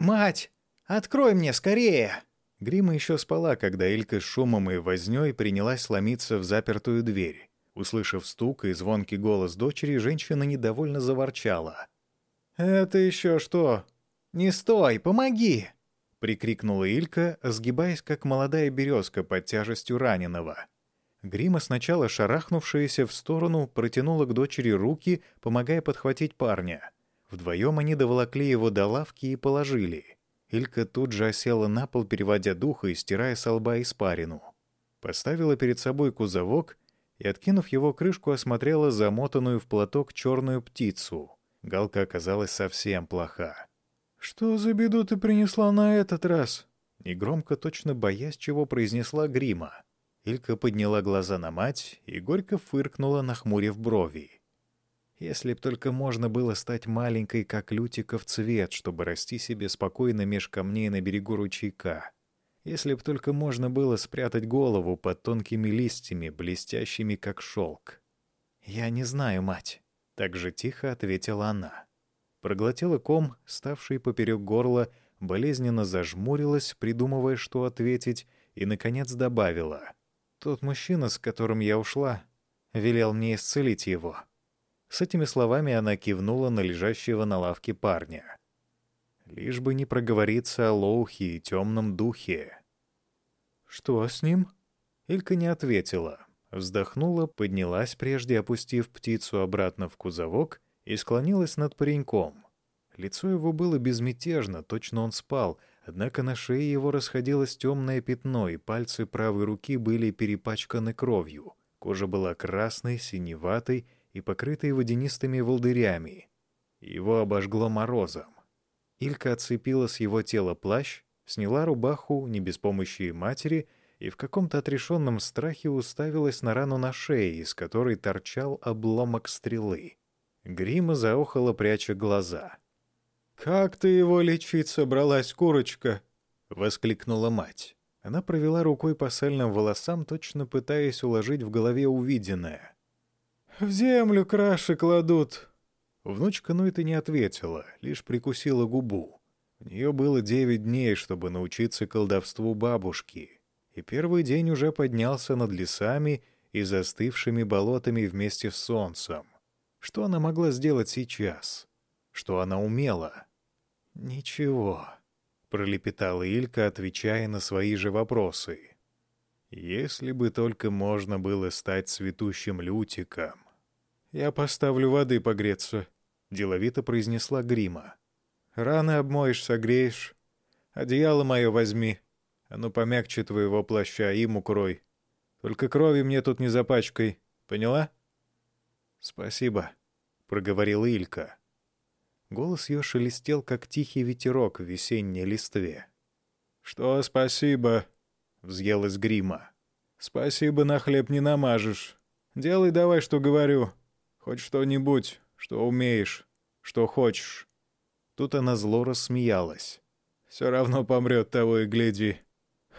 «Мать, открой мне скорее!» Грима еще спала, когда Элька с шумом и вознёй принялась сломиться в запертую дверь. Услышав стук и звонкий голос дочери, женщина недовольно заворчала. «Это еще что? Не стой, помоги!» — прикрикнула Илька, сгибаясь, как молодая березка под тяжестью раненого. Грима, сначала шарахнувшаяся в сторону, протянула к дочери руки, помогая подхватить парня. Вдвоем они доволокли его до лавки и положили. Илька тут же осела на пол, переводя дух и стирая со лба испарину. Поставила перед собой кузовок и, откинув его крышку, осмотрела замотанную в платок черную птицу. Галка оказалась совсем плоха. «Что за беду ты принесла на этот раз?» Негромко, точно боясь, чего произнесла Грима. Илька подняла глаза на мать и горько фыркнула, нахмурив брови. Если б только можно было стать маленькой, как Лютиков цвет, чтобы расти себе спокойно меж камней на берегу ручейка. Если б только можно было спрятать голову под тонкими листьями, блестящими, как шелк. «Я не знаю, мать», — так же тихо ответила она. Проглотила ком, ставший поперек горла, болезненно зажмурилась, придумывая, что ответить, и, наконец, добавила — тот мужчина, с которым я ушла, велел мне исцелить его. С этими словами она кивнула на лежащего на лавке парня. Лишь бы не проговориться о Лоухе и темном духе. «Что с ним?» Илька не ответила. Вздохнула, поднялась прежде, опустив птицу обратно в кузовок, и склонилась над пареньком. Лицо его было безмятежно, точно он спал — Однако на шее его расходилось темное пятно, и пальцы правой руки были перепачканы кровью. Кожа была красной, синеватой и покрытой водянистыми волдырями. Его обожгло морозом. Илька отцепила с его тела плащ, сняла рубаху не без помощи матери и в каком-то отрешенном страхе уставилась на рану на шее, из которой торчал обломок стрелы. Грима заохала, пряча глаза — «Как ты его лечить собралась, курочка?» — воскликнула мать. Она провела рукой по сальным волосам, точно пытаясь уложить в голове увиденное. «В землю краши кладут». Внучка ну это не ответила, лишь прикусила губу. У нее было девять дней, чтобы научиться колдовству бабушки, и первый день уже поднялся над лесами и застывшими болотами вместе с солнцем. Что она могла сделать сейчас? Что она умела? «Ничего», — пролепетала Илька, отвечая на свои же вопросы. «Если бы только можно было стать цветущим лютиком». «Я поставлю воды погреться», — деловито произнесла Грима. «Раны обмоешь, согреешь. Одеяло мое возьми. Оно помягче твоего плаща, им укрой. Только крови мне тут не запачкай. Поняла?» «Спасибо», — проговорила Илька. Голос ее шелестел, как тихий ветерок в весенней листве. «Что спасибо?» — взъелась грима. «Спасибо на хлеб не намажешь. Делай давай, что говорю. Хоть что-нибудь, что умеешь, что хочешь». Тут она зло рассмеялась. «Все равно помрет того и гляди.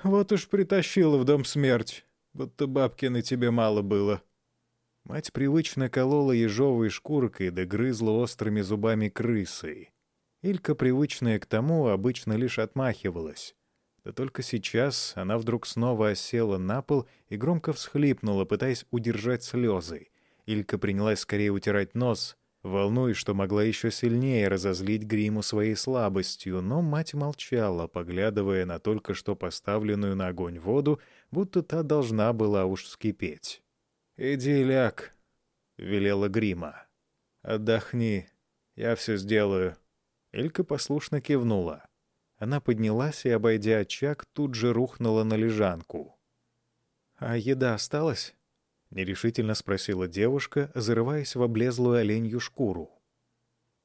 Вот уж притащила в дом смерть, будто бабки на тебе мало было». Мать привычно колола ежовой шкуркой да грызла острыми зубами крысой. Илька, привычная к тому, обычно лишь отмахивалась. Да только сейчас она вдруг снова осела на пол и громко всхлипнула, пытаясь удержать слезы. Илька принялась скорее утирать нос, волнуясь, что могла еще сильнее разозлить гриму своей слабостью, но мать молчала, поглядывая на только что поставленную на огонь воду, будто та должна была уж вскипеть. «Иди ляг», — велела Грима. «Отдохни, я все сделаю». Элька послушно кивнула. Она поднялась и, обойдя очаг, тут же рухнула на лежанку. «А еда осталась?» — нерешительно спросила девушка, зарываясь в облезлую оленью шкуру.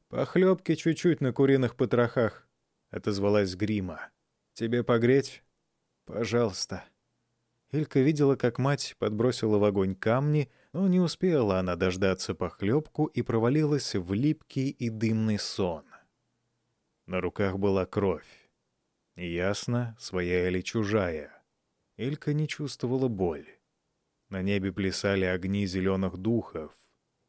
«Похлебки чуть-чуть на куриных потрохах», — отозвалась Грима. «Тебе погреть?» «Пожалуйста». Илька видела, как мать подбросила в огонь камни, но не успела она дождаться похлебку и провалилась в липкий и дымный сон. На руках была кровь. Неясно, своя или чужая. Илька не чувствовала боль. На небе плясали огни зеленых духов,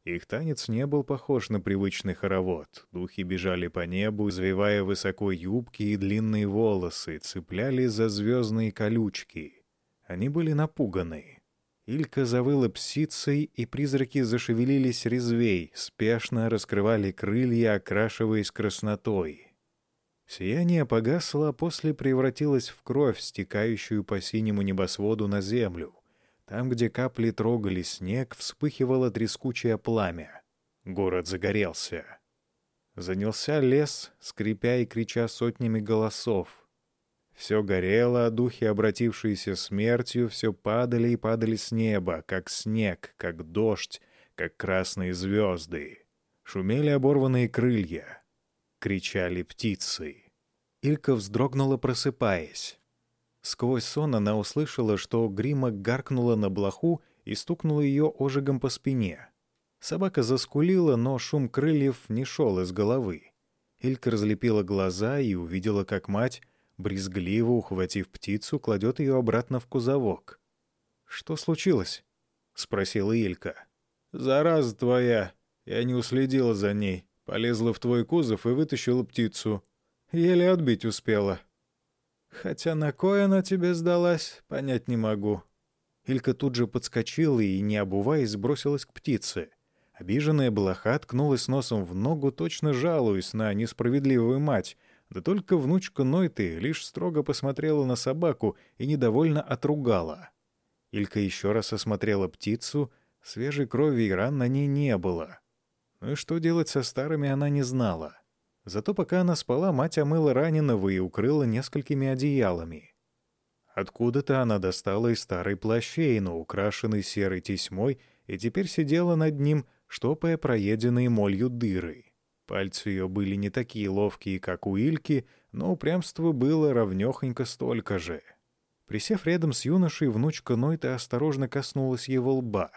Их танец не был похож на привычный хоровод. Духи бежали по небу, завивая высоко юбки и длинные волосы, цепляли за звездные колючки. Они были напуганы. Илька завыла псицей, и призраки зашевелились резвей, спешно раскрывали крылья, окрашиваясь краснотой. Сияние погасло, а после превратилось в кровь, стекающую по синему небосводу на землю. Там, где капли трогали снег, вспыхивало трескучее пламя. Город загорелся. Занялся лес, скрипя и крича сотнями голосов. Все горело, а духи, обратившиеся смертью, все падали и падали с неба, как снег, как дождь, как красные звезды. Шумели оборванные крылья. Кричали птицы. Илька вздрогнула, просыпаясь. Сквозь сон она услышала, что грима гаркнула на блоху и стукнула ее ожигом по спине. Собака заскулила, но шум крыльев не шел из головы. Илька разлепила глаза и увидела, как мать, брезгливо ухватив птицу, кладет ее обратно в кузовок. «Что случилось?» — спросила Илька. «Зараза твоя! Я не уследила за ней. Полезла в твой кузов и вытащила птицу. Еле отбить успела». Хотя на кое она тебе сдалась, понять не могу. Илька тут же подскочила и, не обуваясь, бросилась к птице. Обиженная блоха ткнулась носом в ногу, точно жалуясь на несправедливую мать. Да только внучка Нойты лишь строго посмотрела на собаку и недовольно отругала. Илька еще раз осмотрела птицу, свежей крови и ран на ней не было. Ну и что делать со старыми она не знала. Зато пока она спала, мать омыла раненого и укрыла несколькими одеялами. Откуда-то она достала из старой плащейну, украшенной серой тесьмой, и теперь сидела над ним, штопая проеденные молью дыры. Пальцы ее были не такие ловкие, как у Ильки, но упрямство было равнёхонько столько же. Присев рядом с юношей, внучка Нойта осторожно коснулась его лба.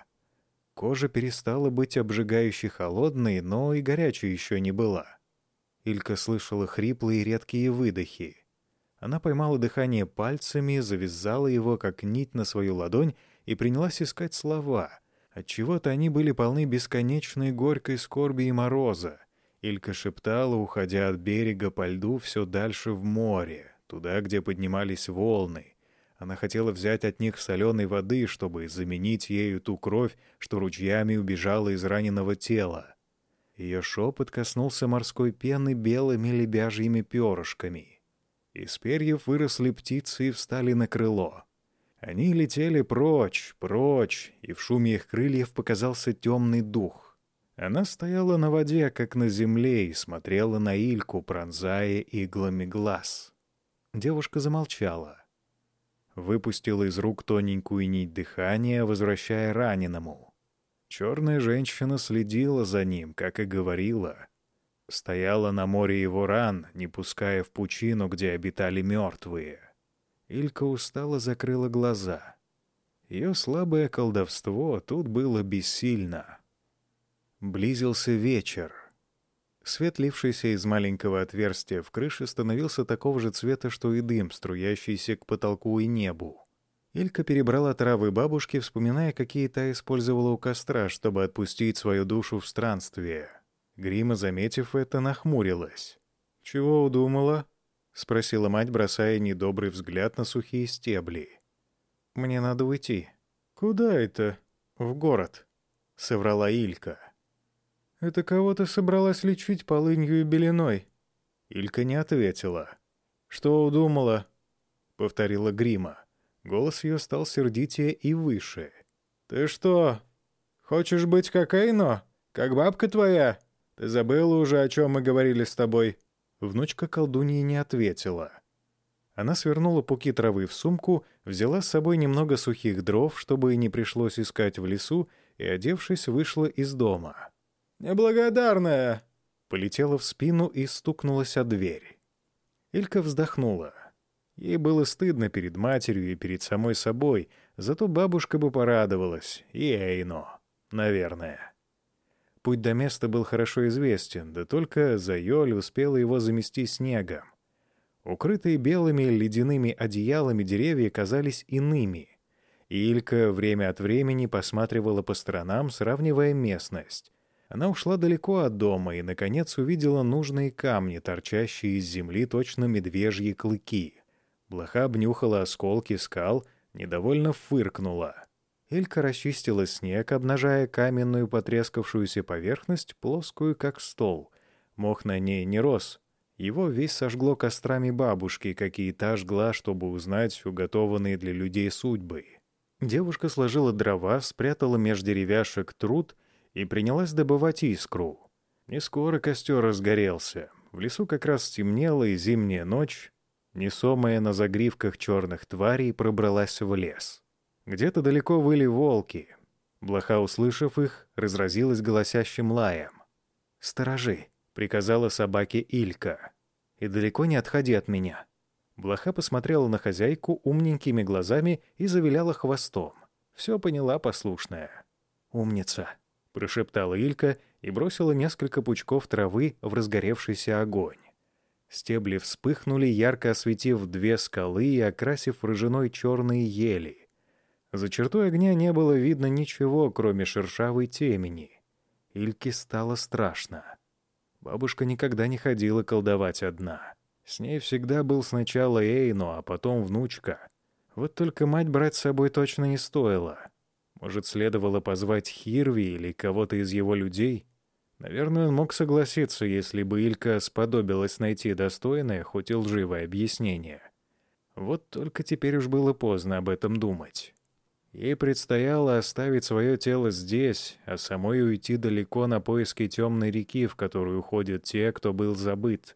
Кожа перестала быть обжигающе холодной, но и горячей еще не была. Илька слышала хриплые редкие выдохи. Она поймала дыхание пальцами, завязала его, как нить на свою ладонь, и принялась искать слова. Отчего-то они были полны бесконечной горькой скорби и мороза. Илька шептала, уходя от берега по льду все дальше в море, туда, где поднимались волны. Она хотела взять от них соленой воды, чтобы заменить ею ту кровь, что ручьями убежала из раненого тела. Ее шепот коснулся морской пены белыми лебяжьими перышками. Из перьев выросли птицы и встали на крыло. Они летели прочь, прочь, и в шуме их крыльев показался темный дух. Она стояла на воде, как на земле, и смотрела на Ильку, пронзая иглами глаз. Девушка замолчала. Выпустила из рук тоненькую нить дыхания, возвращая раненому. Черная женщина следила за ним, как и говорила. Стояла на море его ран, не пуская в пучину, где обитали мертвые. Илька устало закрыла глаза. Ее слабое колдовство тут было бессильно. Близился вечер. Свет, лившийся из маленького отверстия в крыше, становился такого же цвета, что и дым, струящийся к потолку и небу. Илька перебрала травы бабушки, вспоминая, какие та использовала у костра, чтобы отпустить свою душу в странствие. Грима, заметив это, нахмурилась. «Чего удумала?» — спросила мать, бросая недобрый взгляд на сухие стебли. «Мне надо уйти». «Куда это?» «В город», — соврала Илька. «Это кого ты собралась лечить полынью и белиной?» Илька не ответила. «Что удумала?» — повторила Грима. Голос ее стал сердитее и выше. «Ты что, хочешь быть как Эйно? Как бабка твоя? Ты забыла уже, о чем мы говорили с тобой?» Внучка колдуньи не ответила. Она свернула пуки травы в сумку, взяла с собой немного сухих дров, чтобы не пришлось искать в лесу, и, одевшись, вышла из дома. «Неблагодарная!» Полетела в спину и стукнулась о дверь. Илька вздохнула. Ей было стыдно перед матерью и перед самой собой, зато бабушка бы порадовалась, и Эйно, наверное. Путь до места был хорошо известен, да только Зайоль успела его замести снегом. Укрытые белыми ледяными одеялами деревья казались иными. Илька время от времени посматривала по сторонам, сравнивая местность. Она ушла далеко от дома и, наконец, увидела нужные камни, торчащие из земли точно медвежьи клыки. Блоха обнюхала осколки скал, недовольно фыркнула. Элька расчистила снег, обнажая каменную потрескавшуюся поверхность, плоскую, как стол. Мох на ней не рос. Его весь сожгло кострами бабушки, какие та жгла, чтобы узнать уготованные для людей судьбы. Девушка сложила дрова, спрятала меж деревяшек труд и принялась добывать искру. Не скоро костер разгорелся. В лесу как раз стемнело, и зимняя ночь, несомая на загривках черных тварей, пробралась в лес. Где-то далеко выли волки. Блоха, услышав их, разразилась голосящим лаем. «Сторожи!» — приказала собаке Илька. «И далеко не отходи от меня». Блоха посмотрела на хозяйку умненькими глазами и завиляла хвостом. Все поняла послушная. «Умница!» — прошептала Илька и бросила несколько пучков травы в разгоревшийся огонь. Стебли вспыхнули, ярко осветив две скалы и окрасив рыжиной черные ели. За чертой огня не было видно ничего, кроме шершавой темени. Ильке стало страшно. Бабушка никогда не ходила колдовать одна. С ней всегда был сначала Эйно, а потом внучка. Вот только мать брать с собой точно не стоило. Может, следовало позвать Хирви или кого-то из его людей? Наверное, он мог согласиться, если бы Илька сподобилась найти достойное, хоть и лживое объяснение. Вот только теперь уж было поздно об этом думать. Ей предстояло оставить свое тело здесь, а самой уйти далеко на поиски темной реки, в которую уходят те, кто был забыт.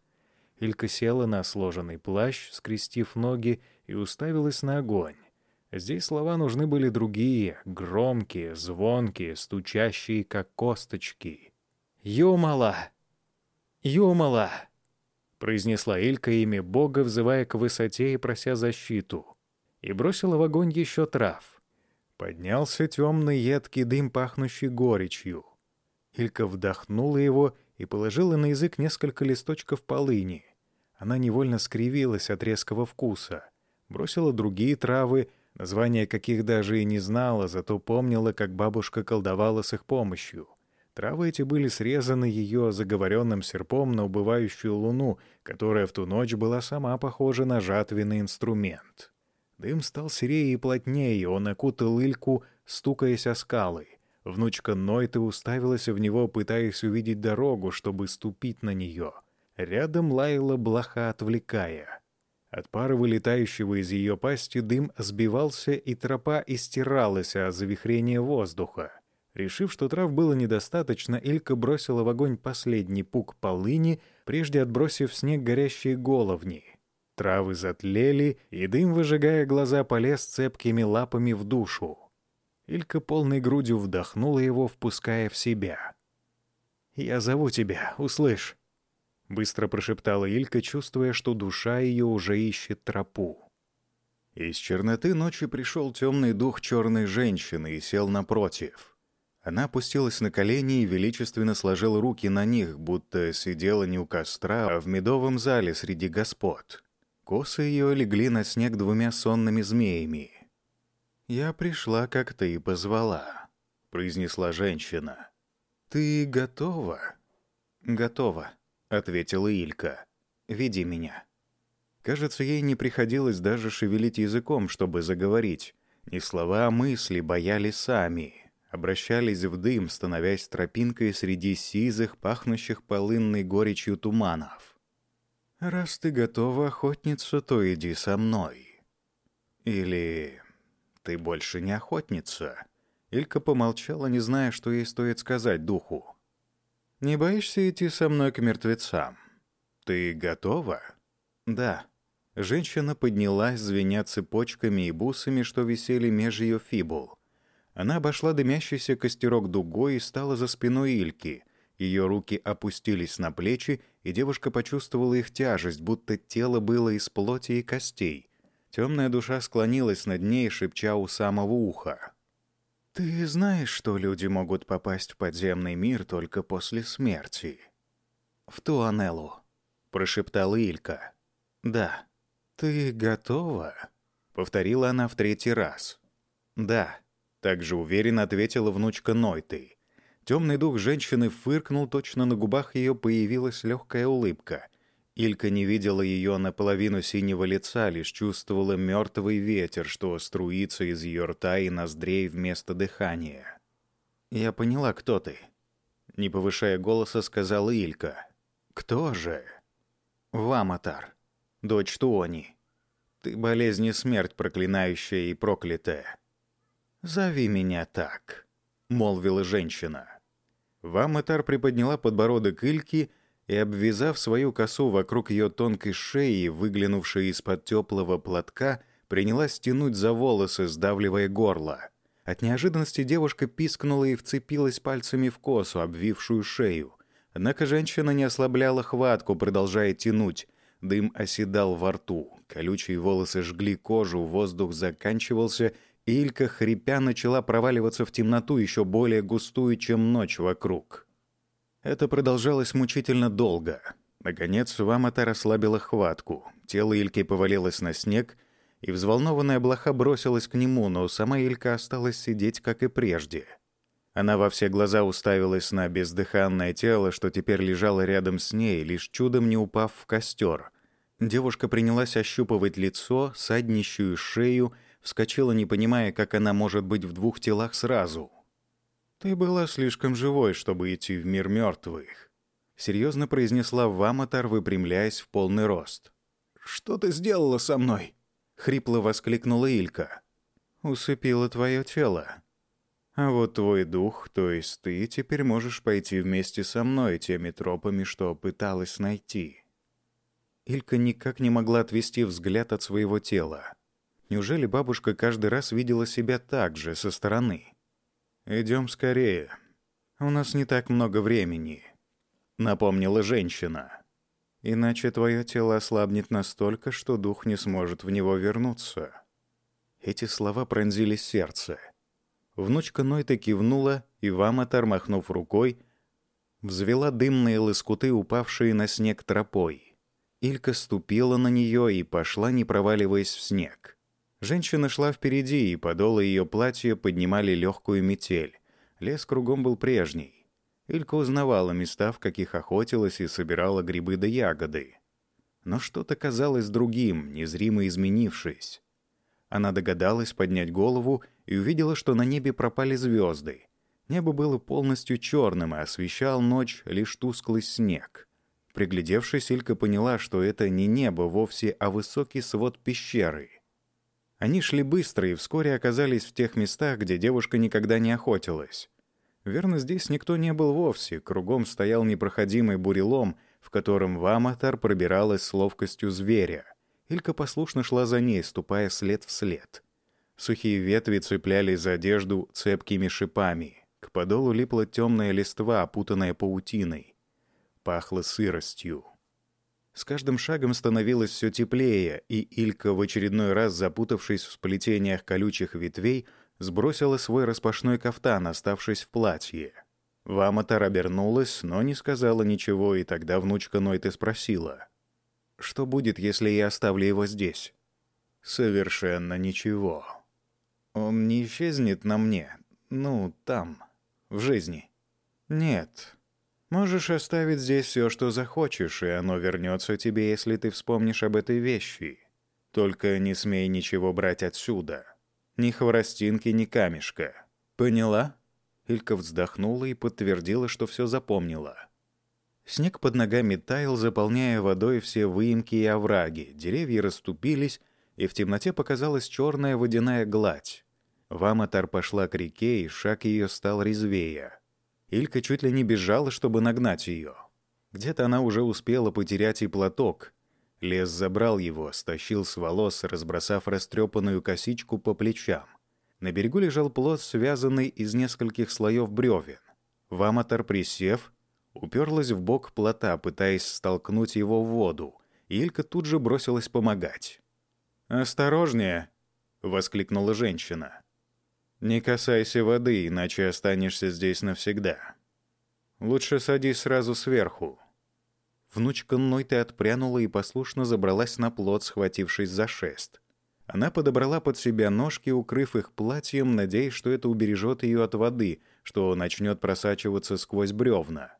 Илька села на сложенный плащ, скрестив ноги, и уставилась на огонь. Здесь слова нужны были другие, громкие, звонкие, стучащие, как косточки. «Юмала! Юмала!» — произнесла Илька имя Бога, взывая к высоте и прося защиту. И бросила в огонь еще трав. Поднялся темный едкий дым, пахнущий горечью. Илька вдохнула его и положила на язык несколько листочков полыни. Она невольно скривилась от резкого вкуса. Бросила другие травы, названия каких даже и не знала, зато помнила, как бабушка колдовала с их помощью. Травы эти были срезаны ее заговоренным серпом на убывающую луну, которая в ту ночь была сама похожа на жатвенный инструмент. Дым стал серее и плотнее, он окутал Ильку, стукаясь о скалы. Внучка Нойты уставилась в него, пытаясь увидеть дорогу, чтобы ступить на нее. Рядом лаяла блоха, отвлекая. От пара вылетающего из ее пасти дым сбивался, и тропа истиралась о завихрение воздуха. Решив, что трав было недостаточно, Илька бросила в огонь последний пук полыни, прежде отбросив в снег горящие головни. Травы затлели, и дым, выжигая глаза, полез цепкими лапами в душу. Илька полной грудью вдохнула его, впуская в себя. «Я зову тебя, услышь!» — быстро прошептала Илька, чувствуя, что душа ее уже ищет тропу. Из черноты ночи пришел темный дух черной женщины и сел напротив. Она опустилась на колени и величественно сложила руки на них, будто сидела не у костра, а в медовом зале среди господ. Косы ее легли на снег двумя сонными змеями. «Я пришла, как ты и позвала», — произнесла женщина. «Ты готова?» «Готова», — ответила Илька. «Веди меня». Кажется, ей не приходилось даже шевелить языком, чтобы заговорить. Не слова, а мысли бояли сами. Обращались в дым, становясь тропинкой среди сизых, пахнущих полынной горечью туманов. «Раз ты готова, охотница, то иди со мной». Или «Ты больше не охотница». Илька помолчала, не зная, что ей стоит сказать духу. «Не боишься идти со мной к мертвецам? Ты готова?» «Да». Женщина поднялась, звеня цепочками и бусами, что висели меж ее фибул. Она обошла дымящийся костерок дугой и стала за спиной Ильки. Ее руки опустились на плечи, и девушка почувствовала их тяжесть, будто тело было из плоти и костей. Темная душа склонилась над ней, шепча у самого уха. «Ты знаешь, что люди могут попасть в подземный мир только после смерти?» «В Туанеллу», — прошептала Илька. «Да». «Ты готова?» — повторила она в третий раз. «Да», — также уверенно ответила внучка Нойты. Темный дух женщины фыркнул, точно на губах ее появилась легкая улыбка. Илька не видела ее наполовину синего лица, лишь чувствовала мертвый ветер, что струится из ее рта и ноздрей вместо дыхания. «Я поняла, кто ты», — не повышая голоса, сказала Илька. «Кто же?» «Ваматар, дочь Туони. Ты болезнь и смерть проклинающая и проклятая. Зови меня так», — молвила женщина. Ваматар приподняла подбородок Ильки и, обвязав свою косу вокруг ее тонкой шеи, выглянувшей из-под теплого платка, принялась тянуть за волосы, сдавливая горло. От неожиданности девушка пискнула и вцепилась пальцами в косу, обвившую шею. Однако женщина не ослабляла хватку, продолжая тянуть. Дым оседал во рту, колючие волосы жгли кожу, воздух заканчивался, Илька, хрипя, начала проваливаться в темноту, еще более густую, чем ночь вокруг. Это продолжалось мучительно долго. Наконец, Вамата расслабила хватку. Тело Ильки повалилось на снег, и взволнованная блоха бросилась к нему, но сама Илька осталась сидеть, как и прежде. Она во все глаза уставилась на бездыханное тело, что теперь лежало рядом с ней, лишь чудом не упав в костер. Девушка принялась ощупывать лицо, саднищую шею, вскочила, не понимая, как она может быть в двух телах сразу. «Ты была слишком живой, чтобы идти в мир мертвых», — серьезно произнесла Ваматар, выпрямляясь в полный рост. «Что ты сделала со мной?» — хрипло воскликнула Илька. «Усыпила твое тело. А вот твой дух, то есть ты, теперь можешь пойти вместе со мной теми тропами, что пыталась найти». Илька никак не могла отвести взгляд от своего тела. Неужели бабушка каждый раз видела себя так же, со стороны? «Идем скорее. У нас не так много времени», — напомнила женщина. «Иначе твое тело ослабнет настолько, что дух не сможет в него вернуться». Эти слова пронзили сердце. Внучка Нойта кивнула, и Ваматар, махнув рукой, взвела дымные лоскуты, упавшие на снег тропой. Илька ступила на нее и пошла, не проваливаясь в снег. Женщина шла впереди, и подолы ее платья поднимали легкую метель. Лес кругом был прежний. Илька узнавала места, в каких охотилась и собирала грибы да ягоды. Но что-то казалось другим, незримо изменившись. Она догадалась поднять голову и увидела, что на небе пропали звезды. Небо было полностью черным, и освещал ночь лишь тусклый снег. Приглядевшись, Илька поняла, что это не небо вовсе, а высокий свод пещеры — они шли быстро и вскоре оказались в тех местах, где девушка никогда не охотилась. Верно, здесь никто не был вовсе, кругом стоял непроходимый бурелом, в котором Ваматар пробиралась с ловкостью зверя. Илька послушно шла за ней, ступая след в след. Сухие ветви цеплялись за одежду цепкими шипами. К подолу липла темная листва, опутанная паутиной. Пахло сыростью. С каждым шагом становилось все теплее, и Илька, в очередной раз запутавшись в сплетениях колючих ветвей, сбросила свой распашной кафтан, оставшись в платье. Ваматар обернулась, но не сказала ничего, и тогда внучка Нойты спросила. «Что будет, если я оставлю его здесь?» «Совершенно ничего. Он не исчезнет на мне, ну, там, в жизни». «Нет, Можешь оставить здесь все, что захочешь, и оно вернется тебе, если ты вспомнишь об этой вещи. Только не смей ничего брать отсюда. Ни хворостинки, ни камешка. Поняла?» Илька вздохнула и подтвердила, что все запомнила. Снег под ногами таял, заполняя водой все выемки и овраги. Деревья расступились, и в темноте показалась черная водяная гладь. Ваматар пошла к реке, и шаг ее стал резвее. Илька чуть ли не бежала, чтобы нагнать ее. Где-то она уже успела потерять и платок. Лес забрал его, стащил с волос, разбросав растрепанную косичку по плечам. На берегу лежал плод, связанный из нескольких слоев бревен. Ваматор, присев, уперлась в бок плота, пытаясь столкнуть его в воду. Илька тут же бросилась помогать. «Осторожнее!» — воскликнула женщина. Не касайся воды, иначе останешься здесь навсегда. Лучше садись сразу сверху». Внучка Нойты отпрянула и послушно забралась на плот, схватившись за шест. Она подобрала под себя ножки, укрыв их платьем, надеясь, что это убережет ее от воды, что начнет просачиваться сквозь бревна.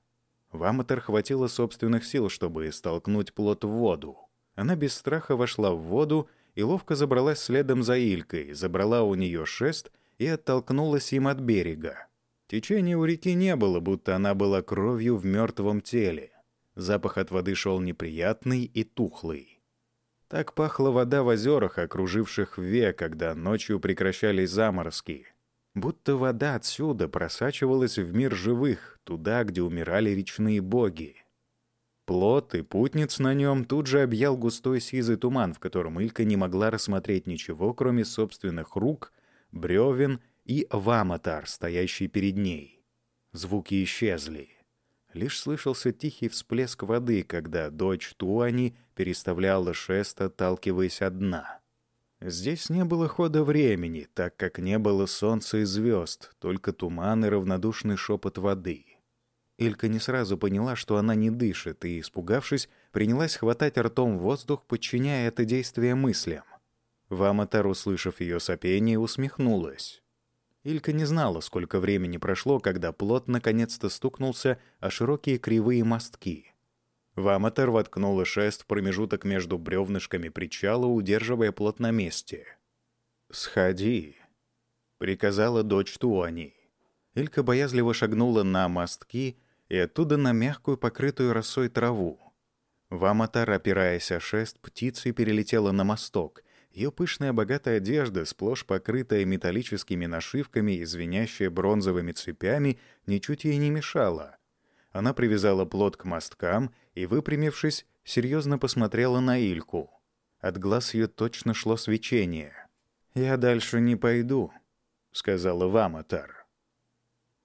Вамотор хватило собственных сил, чтобы столкнуть плот в воду. Она без страха вошла в воду и ловко забралась следом за Илькой, забрала у нее шест и оттолкнулась им от берега. Течения у реки не было, будто она была кровью в мертвом теле. Запах от воды шел неприятный и тухлый. Так пахла вода в озерах, окруживших век, когда ночью прекращались заморозки. Будто вода отсюда просачивалась в мир живых, туда, где умирали речные боги. Плот и путниц на нем тут же объял густой сизый туман, в котором Илька не могла рассмотреть ничего, кроме собственных рук, бревен и вамотар, стоящий перед ней. Звуки исчезли. Лишь слышался тихий всплеск воды, когда дочь Туани переставляла шест, отталкиваясь от дна. Здесь не было хода времени, так как не было солнца и звезд, только туман и равнодушный шепот воды. Илька не сразу поняла, что она не дышит, и, испугавшись, принялась хватать ртом воздух, подчиняя это действие мыслям. Ваматар, услышав ее сопение, усмехнулась. Илька не знала, сколько времени прошло, когда плот наконец-то стукнулся о широкие кривые мостки. Вамотор воткнула шест в промежуток между бревнышками причала, удерживая плот на месте. «Сходи», — приказала дочь Туани. Илька боязливо шагнула на мостки и оттуда на мягкую, покрытую росой траву. Вамотор, опираясь о шест, птицей перелетела на мосток, ее пышная богатая одежда, сплошь покрытая металлическими нашивками и звенящая бронзовыми цепями, ничуть ей не мешала. Она привязала плот к мосткам и, выпрямившись, серьезно посмотрела на Ильку. От глаз ее точно шло свечение. «Я дальше не пойду», — сказала Ваматар.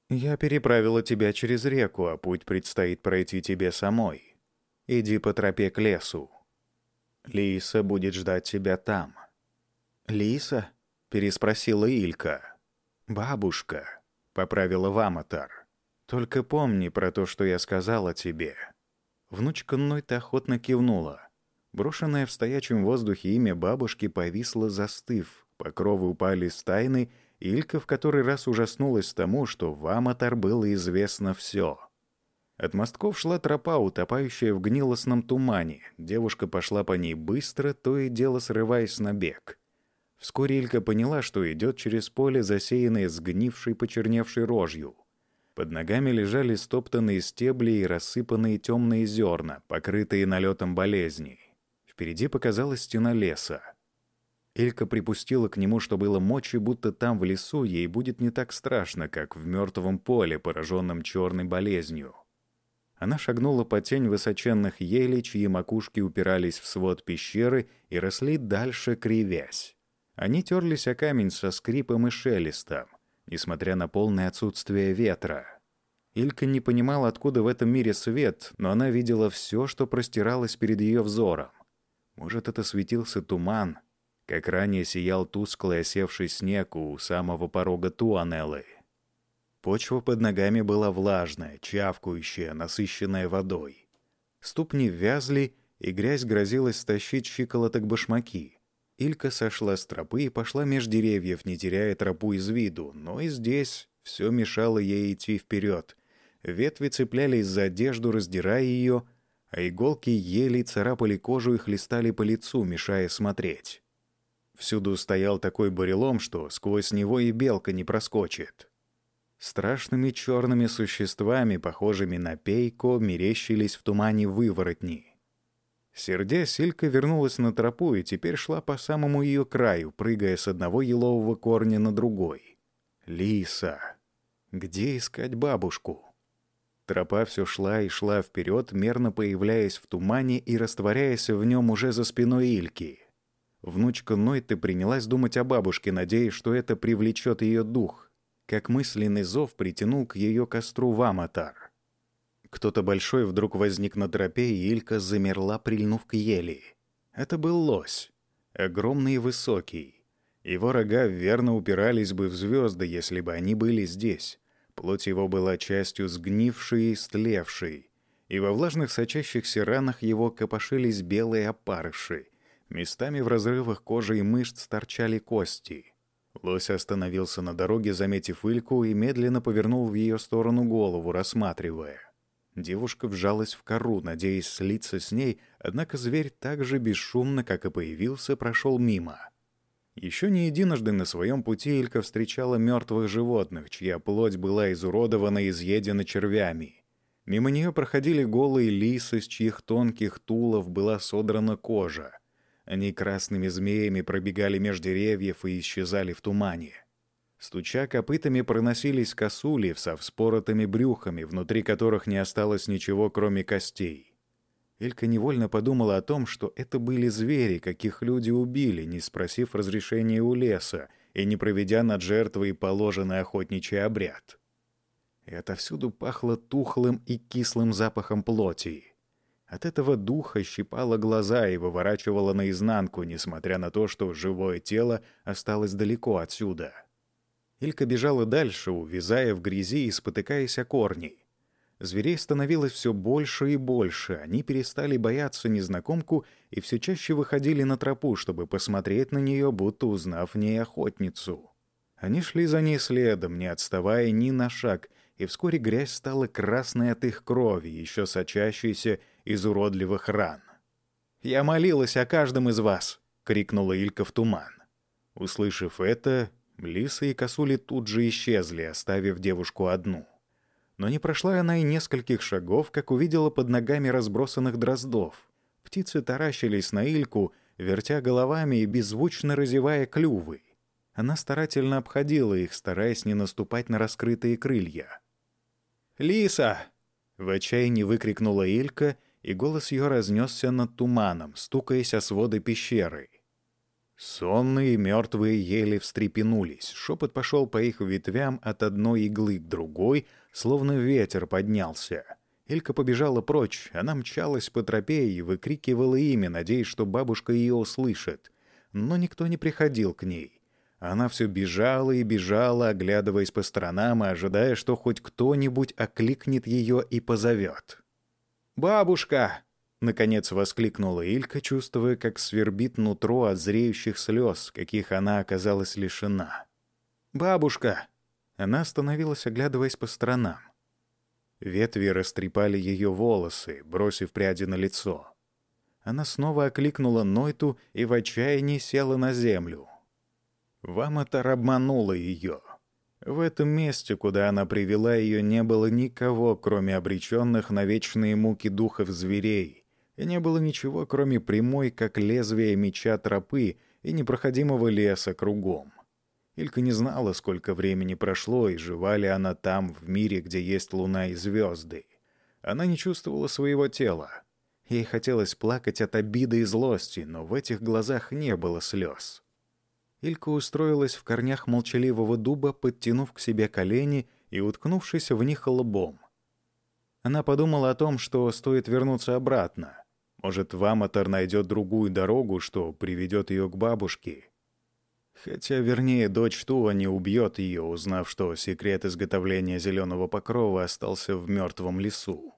«Я переправила тебя через реку, а путь предстоит пройти тебе самой. Иди по тропе к лесу. Лиса будет ждать тебя там». «Лиса?» — переспросила Илька. «Бабушка», — поправила Ваматар. «Только помни про то, что я сказала тебе». Внучка Нойта охотно кивнула. Брошенное в стоячем воздухе имя бабушки повисло застыв. Покровы упали с тайны, Илька в который раз ужаснулась тому, что в Аматар было известно все. От мостков шла тропа, утопающая в гнилостном тумане. Девушка пошла по ней быстро, то и дело срываясь на бег. Вскоре Илька поняла, что идет через поле, засеянное сгнившей, почерневшей рожью. Под ногами лежали стоптанные стебли и рассыпанные темные зерна, покрытые налетом болезней. Впереди показалась стена леса. Илька припустила к нему, что было мочи, будто там в лесу ей будет не так страшно, как в мертвом поле, пораженном черной болезнью. Она шагнула по тень высоченных елей, чьи макушки упирались в свод пещеры и росли дальше, кривясь. Они терлись о камень со скрипом и шелестом, несмотря на полное отсутствие ветра. Илька не понимала, откуда в этом мире свет, но она видела все, что простиралось перед ее взором. Может, это светился туман, как ранее сиял тусклый осевший снег у самого порога Туанеллы. Почва под ногами была влажная, чавкающая, насыщенная водой. Ступни вязли, и грязь грозилась стащить щиколоток башмаки. Илька сошла с тропы и пошла меж деревьев, не теряя тропу из виду, но и здесь все мешало ей идти вперед. Ветви цеплялись за одежду, раздирая ее, а иголки ели, царапали кожу и хлестали по лицу, мешая смотреть. Всюду стоял такой бурелом, что сквозь него и белка не проскочит. Страшными черными существами, похожими на пейко, мерещились в тумане выворотни. Сердя, Силька вернулась на тропу и теперь шла по самому ее краю, прыгая с одного елового корня на другой. Лиса! Где искать бабушку? Тропа все шла и шла вперед, мерно появляясь в тумане и растворяясь в нем уже за спиной Ильки. Внучка Нойты принялась думать о бабушке, надеясь, что это привлечет ее дух, как мысленный зов притянул к ее костру Ваматар. Кто-то большой вдруг возник на тропе, и Илька замерла, прильнув к ели. Это был лось. Огромный и высокий. Его рога верно упирались бы в звезды, если бы они были здесь. Плоть его была частью сгнившей и стлевшей, и во влажных сочащихся ранах его копошились белые опарыши. Местами в разрывах кожи и мышц торчали кости. Лось остановился на дороге, заметив Ильку, и медленно повернул в ее сторону голову, рассматривая. Девушка вжалась в кору, надеясь слиться с ней, однако зверь так же бесшумно, как и появился, прошел мимо. Еще не единожды на своем пути Илька встречала мертвых животных, чья плоть была изуродована и изъедена червями. Мимо нее проходили голые лисы, с чьих тонких тулов была содрана кожа. Они красными змеями пробегали меж деревьев и исчезали в тумане. Стуча копытами проносились косули со вспоротыми брюхами, внутри которых не осталось ничего, кроме костей. Элька невольно подумала о том, что это были звери, каких люди убили, не спросив разрешения у леса и не проведя над жертвой положенный охотничий обряд. И отовсюду пахло тухлым и кислым запахом плоти. От этого духа щипало глаза и выворачивало наизнанку, несмотря на то, что живое тело осталось далеко отсюда. Илька бежала дальше, увязая в грязи и спотыкаясь о корни. Зверей становилось все больше и больше, они перестали бояться незнакомку и все чаще выходили на тропу, чтобы посмотреть на нее, будто узнав в ней охотницу. Они шли за ней следом, не отставая ни на шаг, и вскоре грязь стала красной от их крови, еще сочащейся из уродливых ран. «Я молилась о каждом из вас!» — крикнула Илька в туман. Услышав это, Лиса и косули тут же исчезли, оставив девушку одну. Но не прошла она и нескольких шагов, как увидела под ногами разбросанных дроздов. Птицы таращились на Ильку, вертя головами и беззвучно разевая клювы. Она старательно обходила их, стараясь не наступать на раскрытые крылья. «Лиса!» — в отчаянии выкрикнула Илька — и голос ее разнесся над туманом, стукаясь о своды пещеры. Сонные мертвые еле встрепенулись. Шепот пошел по их ветвям от одной иглы к другой, словно ветер поднялся. Илька побежала прочь, она мчалась по тропе и выкрикивала имя, надеясь, что бабушка ее услышит. Но никто не приходил к ней. Она все бежала и бежала, оглядываясь по сторонам и ожидая, что хоть кто-нибудь окликнет ее и позовет. «Бабушка!» — наконец воскликнула Илька, чувствуя, как свербит нутро от зреющих слез, каких она оказалась лишена. «Бабушка!» Она остановилась, оглядываясь по сторонам. Ветви растрепали ее волосы, бросив пряди на лицо. Она снова окликнула Нойту и в отчаянии села на землю. Ваматар обманула ее. В этом месте, куда она привела ее, не было никого, кроме обреченных на вечные муки духов зверей, и не было ничего, кроме прямой, как лезвие меча тропы и непроходимого леса кругом. Илька не знала, сколько времени прошло, и жива ли она там, в мире, где есть луна и звезды. Она не чувствовала своего тела. Ей хотелось плакать от обиды и злости, но в этих глазах не было слез. Илька устроилась в корнях молчаливого дуба, подтянув к себе колени и уткнувшись в них лбом. Она подумала о том, что стоит вернуться обратно. Может, Ваматор найдет другую дорогу, что приведет ее к бабушке. Хотя, вернее, дочь Туа не убьет ее, узнав, что секрет изготовления зеленого покрова остался в мертвом лесу.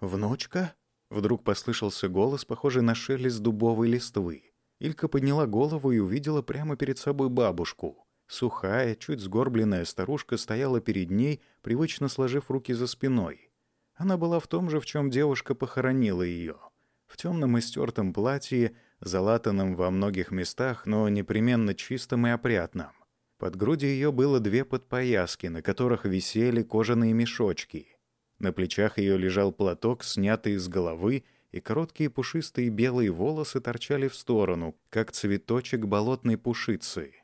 «Внучка?» — вдруг послышался голос, похожий на шелест дубовой листвы. Илька подняла голову и увидела прямо перед собой бабушку. Сухая, чуть сгорбленная старушка стояла перед ней, привычно сложив руки за спиной. Она была в том же, в чем девушка похоронила ее. В темном истертом платье, залатанном во многих местах, но непременно чистом и опрятном. Под грудью ее было две подпояски, на которых висели кожаные мешочки. На плечах ее лежал платок, снятый с головы, и короткие пушистые белые волосы торчали в сторону, как цветочек болотной пушицы.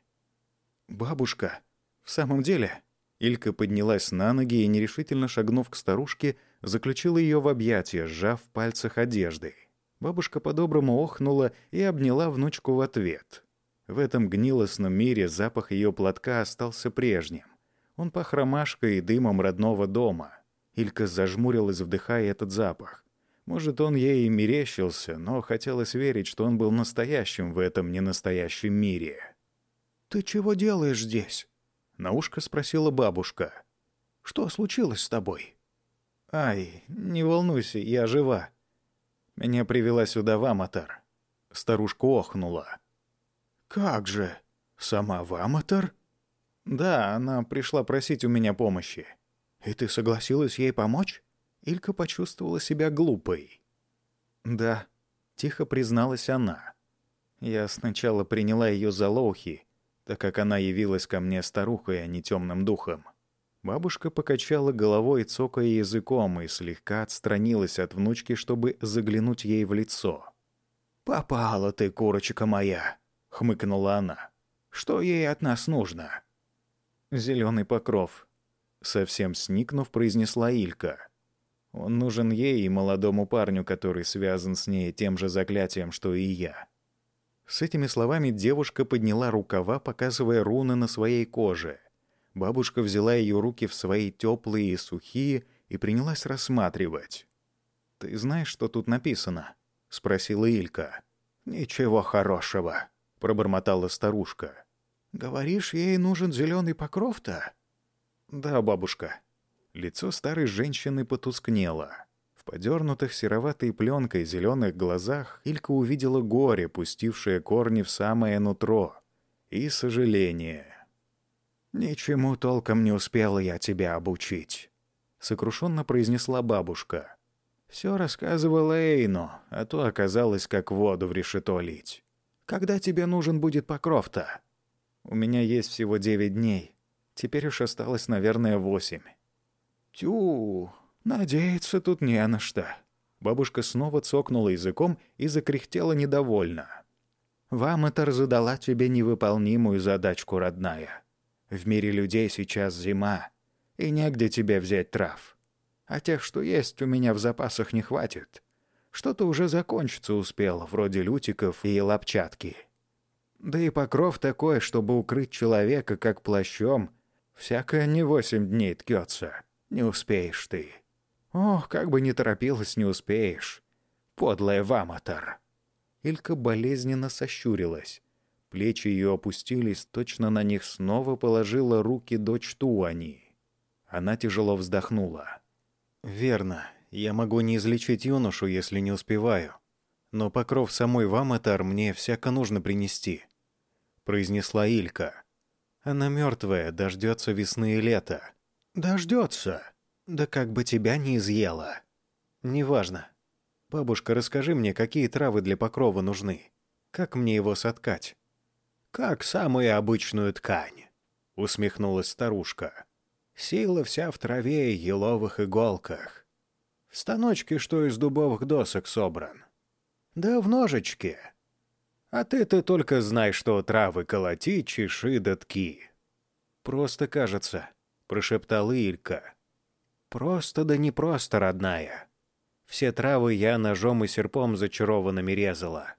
«Бабушка! В самом деле?» Илька поднялась на ноги и, нерешительно шагнув к старушке, заключила ее в объятия, сжав в пальцах одежды. Бабушка по-доброму охнула и обняла внучку в ответ. В этом гнилостном мире запах ее платка остался прежним. Он пах ромашкой и дымом родного дома. Илька зажмурилась, вдыхая этот запах. Может, он ей и мерещился, но хотелось верить, что он был настоящим в этом ненастоящем мире. «Ты чего делаешь здесь?» — на ушко спросила бабушка. «Что случилось с тобой?» «Ай, не волнуйся, я жива. Меня привела сюда Ваматар». Старушка охнула. «Как же? Сама в Аматор?» «Да, она пришла просить у меня помощи». «И ты согласилась ей помочь?» Илька почувствовала себя глупой. «Да», — тихо призналась она. Я сначала приняла ее за лоухи, так как она явилась ко мне старухой, а не темным духом. Бабушка покачала головой, цокая языком, и слегка отстранилась от внучки, чтобы заглянуть ей в лицо. «Попала ты, курочка моя!» — хмыкнула она. «Что ей от нас нужно?» «Зеленый покров», — совсем сникнув, произнесла Илька. «Он нужен ей и молодому парню, который связан с ней тем же заклятием, что и я». С этими словами девушка подняла рукава, показывая руны на своей коже. Бабушка взяла ее руки в свои теплые и сухие и принялась рассматривать. «Ты знаешь, что тут написано?» — спросила Илька. «Ничего хорошего», — пробормотала старушка. «Говоришь, ей нужен зеленый покров-то?» «Да, бабушка». Лицо старой женщины потускнело подернутых сероватой пленкой зеленых глазах Илька увидела горе, пустившее корни в самое нутро, и сожаление. «Ничему толком не успела я тебя обучить», — сокрушенно произнесла бабушка. «Все рассказывала Эйну, а то оказалось, как воду в решето лить. Когда тебе нужен будет покров-то?» «У меня есть всего девять дней. Теперь уж осталось, наверное, восемь». «Тю, «Надеяться тут не на что». Бабушка снова цокнула языком и закряхтела недовольно. «Вам это задала тебе невыполнимую задачку, родная. В мире людей сейчас зима, и негде тебе взять трав. А тех, что есть, у меня в запасах не хватит. Что-то уже закончиться успело, вроде лютиков и лапчатки. Да и покров такой, чтобы укрыть человека, как плащом, всякое не восемь дней ткется. Не успеешь ты». Ох, как бы не торопилась, не успеешь. Подлая вамотор. Илька болезненно сощурилась. Плечи ее опустились, точно на них снова положила руки дочь Туани. Она тяжело вздохнула. «Верно, я могу не излечить юношу, если не успеваю. Но покров самой Вамотар мне всяко нужно принести», — произнесла Илька. «Она мертвая, дождется весны и лета». «Дождется», да как бы тебя не изъела. Неважно. Бабушка, расскажи мне, какие травы для покрова нужны. Как мне его соткать? Как самую обычную ткань, усмехнулась старушка. Сила вся в траве и еловых иголках. В станочке, что из дубовых досок собран. Да в ножечке. А ты-то только знай, что травы колоти, чеши да тки. Просто кажется, прошептала Илька. Просто да не просто, родная. Все травы я ножом и серпом зачарованными резала.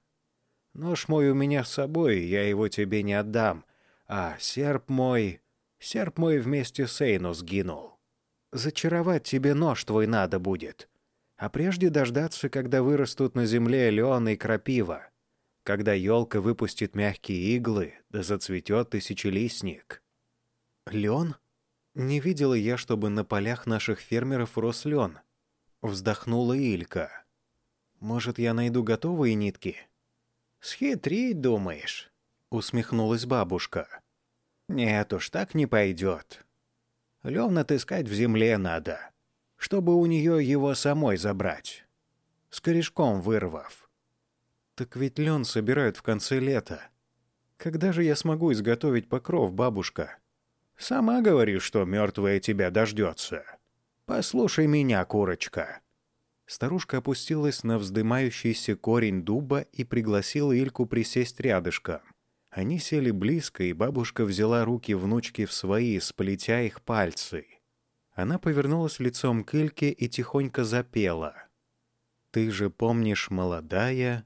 Нож мой у меня с собой, я его тебе не отдам. А серп мой... Серп мой вместе с Эйну сгинул. Зачаровать тебе нож твой надо будет. А прежде дождаться, когда вырастут на земле лен и крапива. Когда елка выпустит мягкие иглы, да зацветет тысячелистник. Лен? Не видела я, чтобы на полях наших фермеров рос лен. Вздохнула Илька. Может, я найду готовые нитки? Схитрить, думаешь? Усмехнулась бабушка. Нет уж, так не пойдет. Лен отыскать в земле надо, чтобы у нее его самой забрать. С корешком вырвав. Так ведь лен собирают в конце лета. Когда же я смогу изготовить покров, бабушка? Сама говоришь, что мертвая тебя дождется. Послушай меня, курочка». Старушка опустилась на вздымающийся корень дуба и пригласила Ильку присесть рядышком. Они сели близко, и бабушка взяла руки внучки в свои, сплетя их пальцы. Она повернулась лицом к Ильке и тихонько запела. «Ты же помнишь, молодая,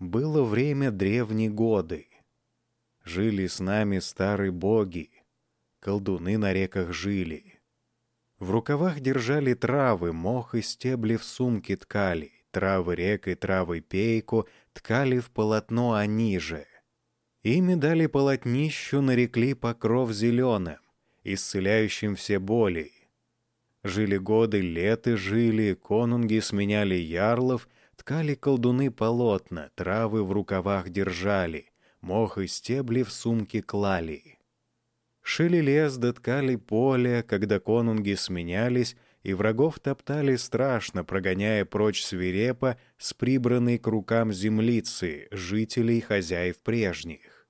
было время древние годы. Жили с нами старые боги, колдуны на реках жили. В рукавах держали травы, мох и стебли в сумке ткали, травы рек и травы пейку ткали в полотно они же. Ими дали полотнищу, нарекли покров зеленым, исцеляющим все боли. Жили годы, леты жили, конунги сменяли ярлов, ткали колдуны полотна, травы в рукавах держали, мох и стебли в сумке клали. Шили лес, доткали поле, когда конунги сменялись, и врагов топтали страшно, прогоняя прочь свирепо с прибранной к рукам землицы, жителей хозяев прежних.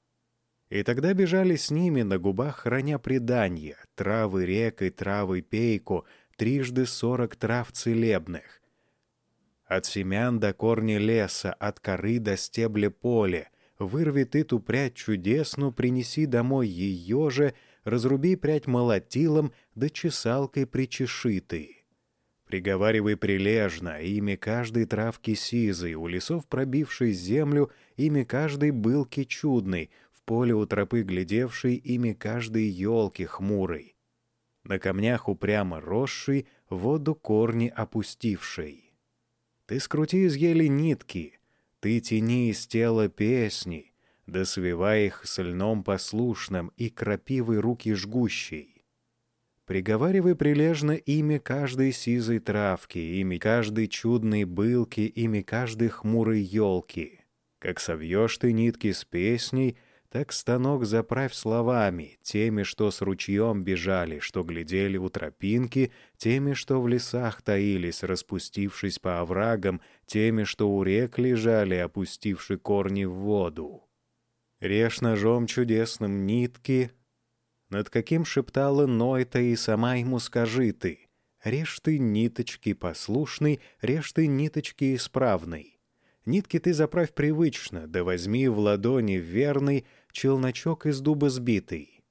И тогда бежали с ними, на губах храня предания, травы рек и травы пейку, трижды сорок трав целебных. От семян до корня леса, от коры до стебля поля, вырви ты ту прядь чудесну, принеси домой ее же — разруби прядь молотилом, да чесалкой причеши ты. Приговаривай прилежно, имя каждой травки сизой, у лесов пробившей землю, имя каждой былки чудной, в поле у тропы глядевшей, имя каждой елки хмурой. На камнях упрямо росшей, воду корни опустившей. Ты скрути из ели нитки, ты тяни из тела песни, да свивай их с льном послушным и крапивой руки жгущей. Приговаривай прилежно имя каждой сизой травки, имя каждой чудной былки, имя каждой хмурой елки. Как совьешь ты нитки с песней, так станок заправь словами, теми, что с ручьем бежали, что глядели у тропинки, теми, что в лесах таились, распустившись по оврагам, теми, что у рек лежали, опустивши корни в воду. Режь ножом чудесным нитки, над каким шептала Нойта и сама ему скажи ты. Режь ты ниточки послушный, режь ты ниточки исправный. Нитки ты заправь привычно, да возьми в ладони верный челночок из дуба сбитый.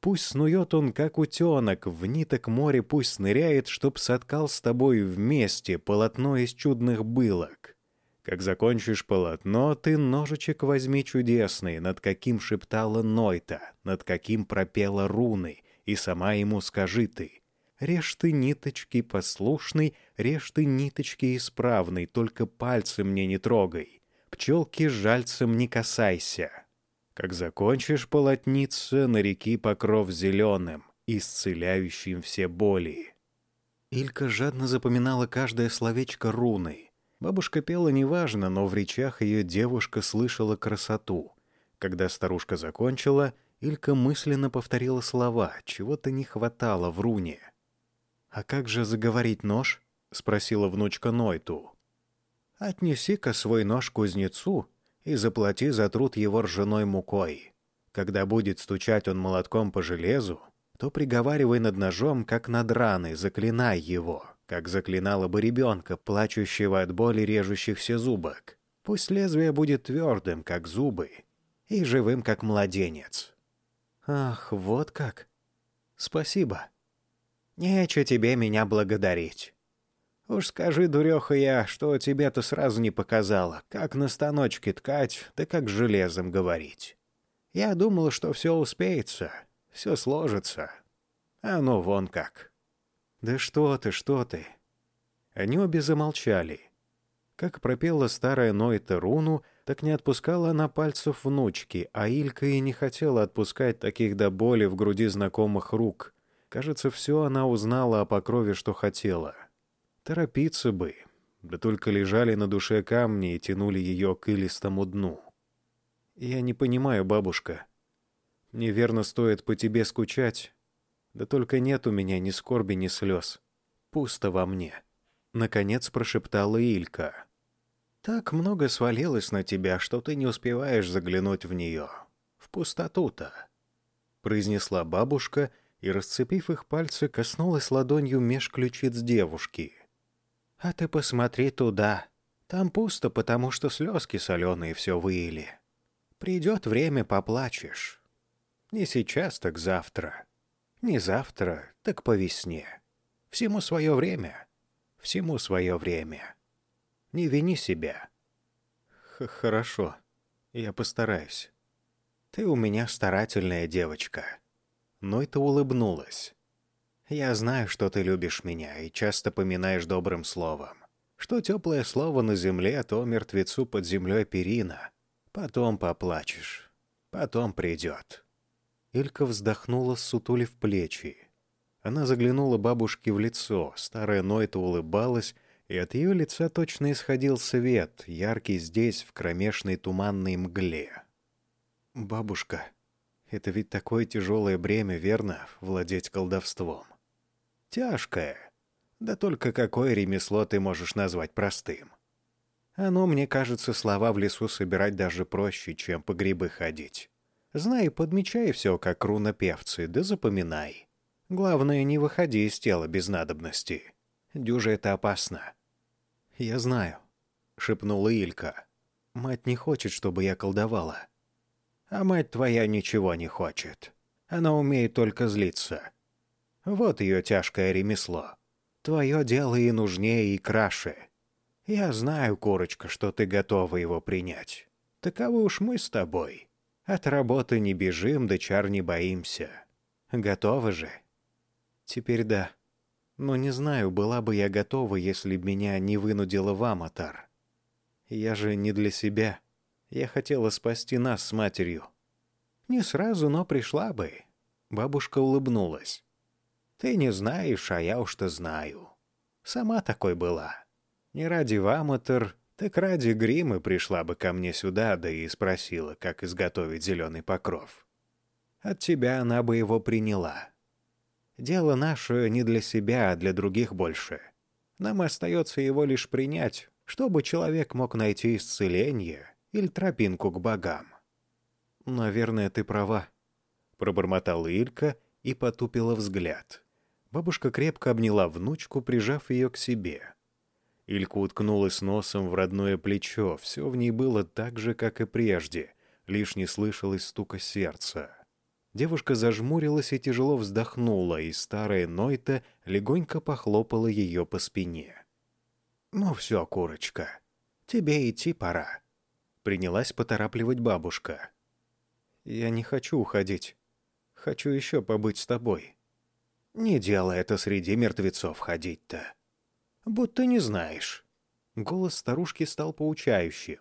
Пусть снует он, как утенок, в ниток море пусть ныряет, чтоб соткал с тобой вместе полотно из чудных былок. Как закончишь полотно, ты ножичек возьми чудесный, над каким шептала Нойта, над каким пропела руны, и сама ему скажи ты. Режь ты ниточки послушный, режь ты ниточки исправный, только пальцем мне не трогай. Пчелки жальцем не касайся. Как закончишь полотниться, на реки покров зеленым, исцеляющим все боли. Илька жадно запоминала каждое словечко руны — Бабушка пела неважно, но в речах ее девушка слышала красоту. Когда старушка закончила, Илька мысленно повторила слова, чего-то не хватало в руне. «А как же заговорить нож?» — спросила внучка Нойту. «Отнеси-ка свой нож кузнецу и заплати за труд его ржаной мукой. Когда будет стучать он молотком по железу, то приговаривай над ножом, как над раной, заклинай его как заклинала бы ребенка, плачущего от боли режущихся зубок. Пусть лезвие будет твердым, как зубы, и живым, как младенец. Ах, вот как. Спасибо. Нечего тебе меня благодарить. Уж скажи, дуреха я, что тебе-то сразу не показала, как на станочке ткать, да как железом говорить. Я думала, что все успеется, все сложится. А ну вон как. «Да что ты, что ты!» Они обе замолчали. Как пропела старая Нойта руну, так не отпускала она пальцев внучки, а Илька и не хотела отпускать таких до боли в груди знакомых рук. Кажется, все она узнала о покрове, что хотела. Торопиться бы. Да только лежали на душе камни и тянули ее к илистому дну. «Я не понимаю, бабушка. Мне верно стоит по тебе скучать, да только нет у меня ни скорби, ни слез. Пусто во мне. Наконец прошептала Илька. Так много свалилось на тебя, что ты не успеваешь заглянуть в нее. В пустоту-то. Произнесла бабушка и, расцепив их пальцы, коснулась ладонью меж ключиц девушки. А ты посмотри туда. Там пусто, потому что слезки соленые все выили. Придет время, поплачешь. Не сейчас, так завтра. Не завтра, так по весне. Всему свое время. Всему свое время. Не вини себя. Х Хорошо. Я постараюсь. Ты у меня старательная девочка. Но это улыбнулась. Я знаю, что ты любишь меня и часто поминаешь добрым словом. Что теплое слово на земле, то мертвецу под землей перина. Потом поплачешь. Потом придет. Элька вздохнула, сутулив плечи. Она заглянула бабушке в лицо, старая Нойта улыбалась, и от ее лица точно исходил свет, яркий здесь, в кромешной туманной мгле. «Бабушка, это ведь такое тяжелое бремя, верно, владеть колдовством?» «Тяжкое. Да только какое ремесло ты можешь назвать простым?» «Оно, мне кажется, слова в лесу собирать даже проще, чем по грибы ходить. Знай, подмечай все, как руна-певцы, да запоминай. Главное, не выходи из тела без надобности. Дюже это опасно». «Я знаю», — шепнула Илька. «Мать не хочет, чтобы я колдовала». «А мать твоя ничего не хочет. Она умеет только злиться. Вот ее тяжкое ремесло. Твое дело и нужнее, и краше. Я знаю, курочка, что ты готова его принять. Таковы уж мы с тобой. От работы не бежим, да чар не боимся. Готовы же?» «Теперь да», но не знаю, была бы я готова, если б меня не вынудила вам, Атар. Я же не для себя. Я хотела спасти нас с матерью. Не сразу, но пришла бы. Бабушка улыбнулась. Ты не знаешь, а я уж-то знаю. Сама такой была. Не ради вам, Атар, так ради грима пришла бы ко мне сюда, да и спросила, как изготовить зеленый покров. От тебя она бы его приняла. Дело наше не для себя, а для других больше. Нам остается его лишь принять, чтобы человек мог найти исцеление или тропинку к богам. «Наверное, ты права», — пробормотала Илька и потупила взгляд. Бабушка крепко обняла внучку, прижав ее к себе. Илька уткнулась носом в родное плечо, все в ней было так же, как и прежде, лишь не слышалось стука сердца. Девушка зажмурилась и тяжело вздохнула, и старая Нойта легонько похлопала ее по спине. «Ну все, курочка, тебе идти пора», — принялась поторапливать бабушка. «Я не хочу уходить. Хочу еще побыть с тобой». «Не делай это среди мертвецов ходить-то. Будто не знаешь». Голос старушки стал поучающим.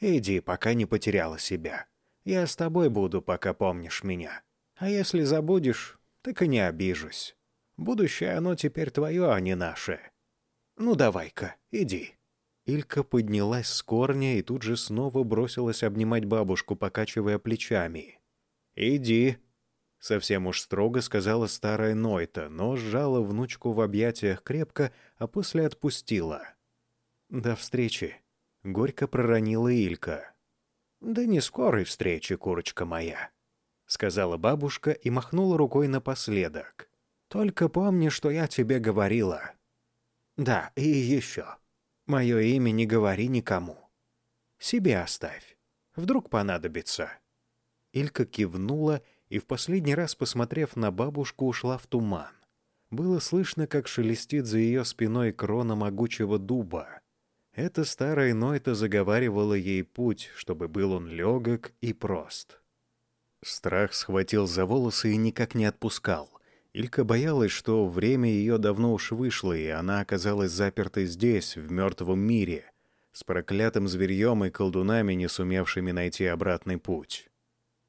«Иди, пока не потеряла себя. Я с тобой буду, пока помнишь меня. А если забудешь, так и не обижусь. Будущее оно теперь твое, а не наше. Ну давай-ка, иди». Илька поднялась с корня и тут же снова бросилась обнимать бабушку, покачивая плечами. «Иди», — совсем уж строго сказала старая Нойта, но сжала внучку в объятиях крепко, а после отпустила. «До встречи», — горько проронила Илька. «Да не скорой встречи, курочка моя», — сказала бабушка и махнула рукой напоследок. «Только помни, что я тебе говорила. Да, и еще. Мое имя не говори никому. Себе оставь. Вдруг понадобится». Илька кивнула и в последний раз, посмотрев на бабушку, ушла в туман. Было слышно, как шелестит за ее спиной крона могучего дуба. Эта старая Нойта заговаривала ей путь, чтобы был он легок и прост. Страх схватил за волосы и никак не отпускал. Илька боялась, что время ее давно уж вышло, и она оказалась запертой здесь, в мертвом мире, с проклятым зверьем и колдунами, не сумевшими найти обратный путь.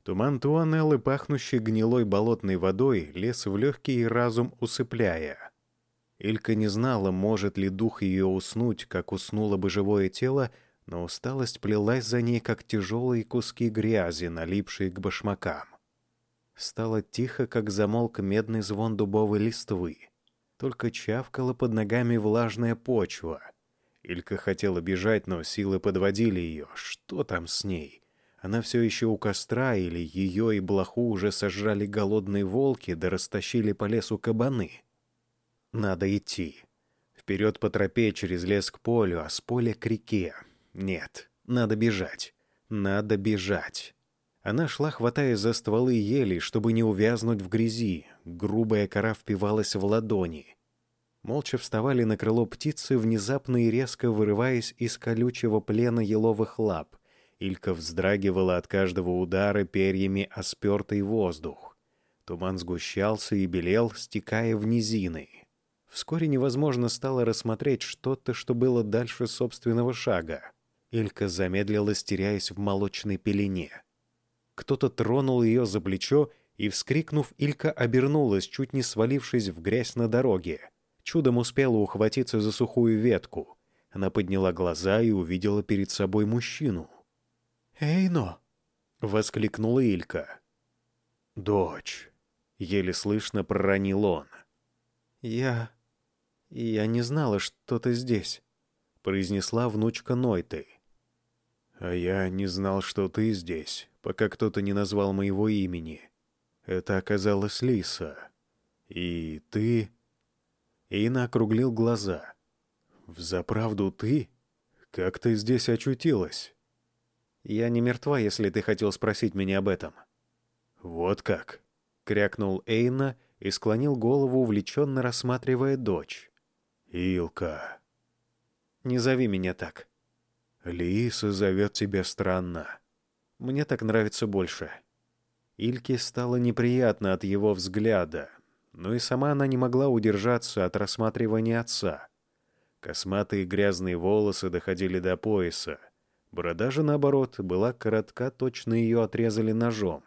Туман Туанеллы, пахнущий гнилой болотной водой, лез в легкий разум усыпляя — Илька не знала, может ли дух ее уснуть, как уснуло бы живое тело, но усталость плелась за ней, как тяжелые куски грязи, налипшие к башмакам. Стало тихо, как замолк медный звон дубовой листвы. Только чавкала под ногами влажная почва. Илька хотела бежать, но силы подводили ее. Что там с ней? Она все еще у костра, или ее и блоху уже сожрали голодные волки, да растащили по лесу кабаны? Надо идти. Вперед по тропе через лес к полю, а с поля к реке. Нет, надо бежать. Надо бежать. Она шла, хватаясь за стволы ели, чтобы не увязнуть в грязи. Грубая кора впивалась в ладони. Молча вставали на крыло птицы, внезапно и резко вырываясь из колючего плена еловых лап. Илька вздрагивала от каждого удара перьями о спертый воздух. Туман сгущался и белел, стекая в низины. Вскоре невозможно стало рассмотреть что-то, что было дальше собственного шага. Илька замедлилась, теряясь в молочной пелене. Кто-то тронул ее за плечо, и, вскрикнув, Илька обернулась, чуть не свалившись в грязь на дороге. Чудом успела ухватиться за сухую ветку. Она подняла глаза и увидела перед собой мужчину. «Эйно!» — воскликнула Илька. «Дочь!» — еле слышно проронил он. «Я... я не знала, что ты здесь», — произнесла внучка Нойты. «А я не знал, что ты здесь, пока кто-то не назвал моего имени. Это оказалась Лиса. И ты...» Ина округлил глаза. «Взаправду ты? Как ты здесь очутилась?» «Я не мертва, если ты хотел спросить меня об этом». «Вот как?» — крякнул Эйна и склонил голову, увлеченно рассматривая дочь. «Илка». «Не зови меня так». «Лиса зовет тебя странно». «Мне так нравится больше». Ильке стало неприятно от его взгляда, но и сама она не могла удержаться от рассматривания отца. Косматые грязные волосы доходили до пояса. Борода же, наоборот, была коротка, точно ее отрезали ножом.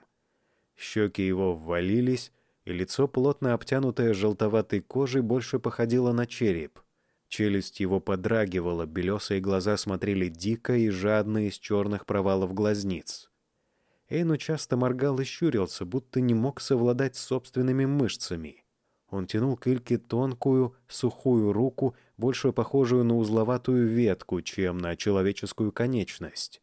Щеки его ввалились, и лицо, плотно обтянутое желтоватой кожей, больше походило на череп. Челюсть его подрагивала, белесые глаза смотрели дико и жадно из черных провалов глазниц. Эйну часто моргал и щурился, будто не мог совладать с собственными мышцами. Он тянул к Ильке тонкую, сухую руку, больше похожую на узловатую ветку, чем на человеческую конечность.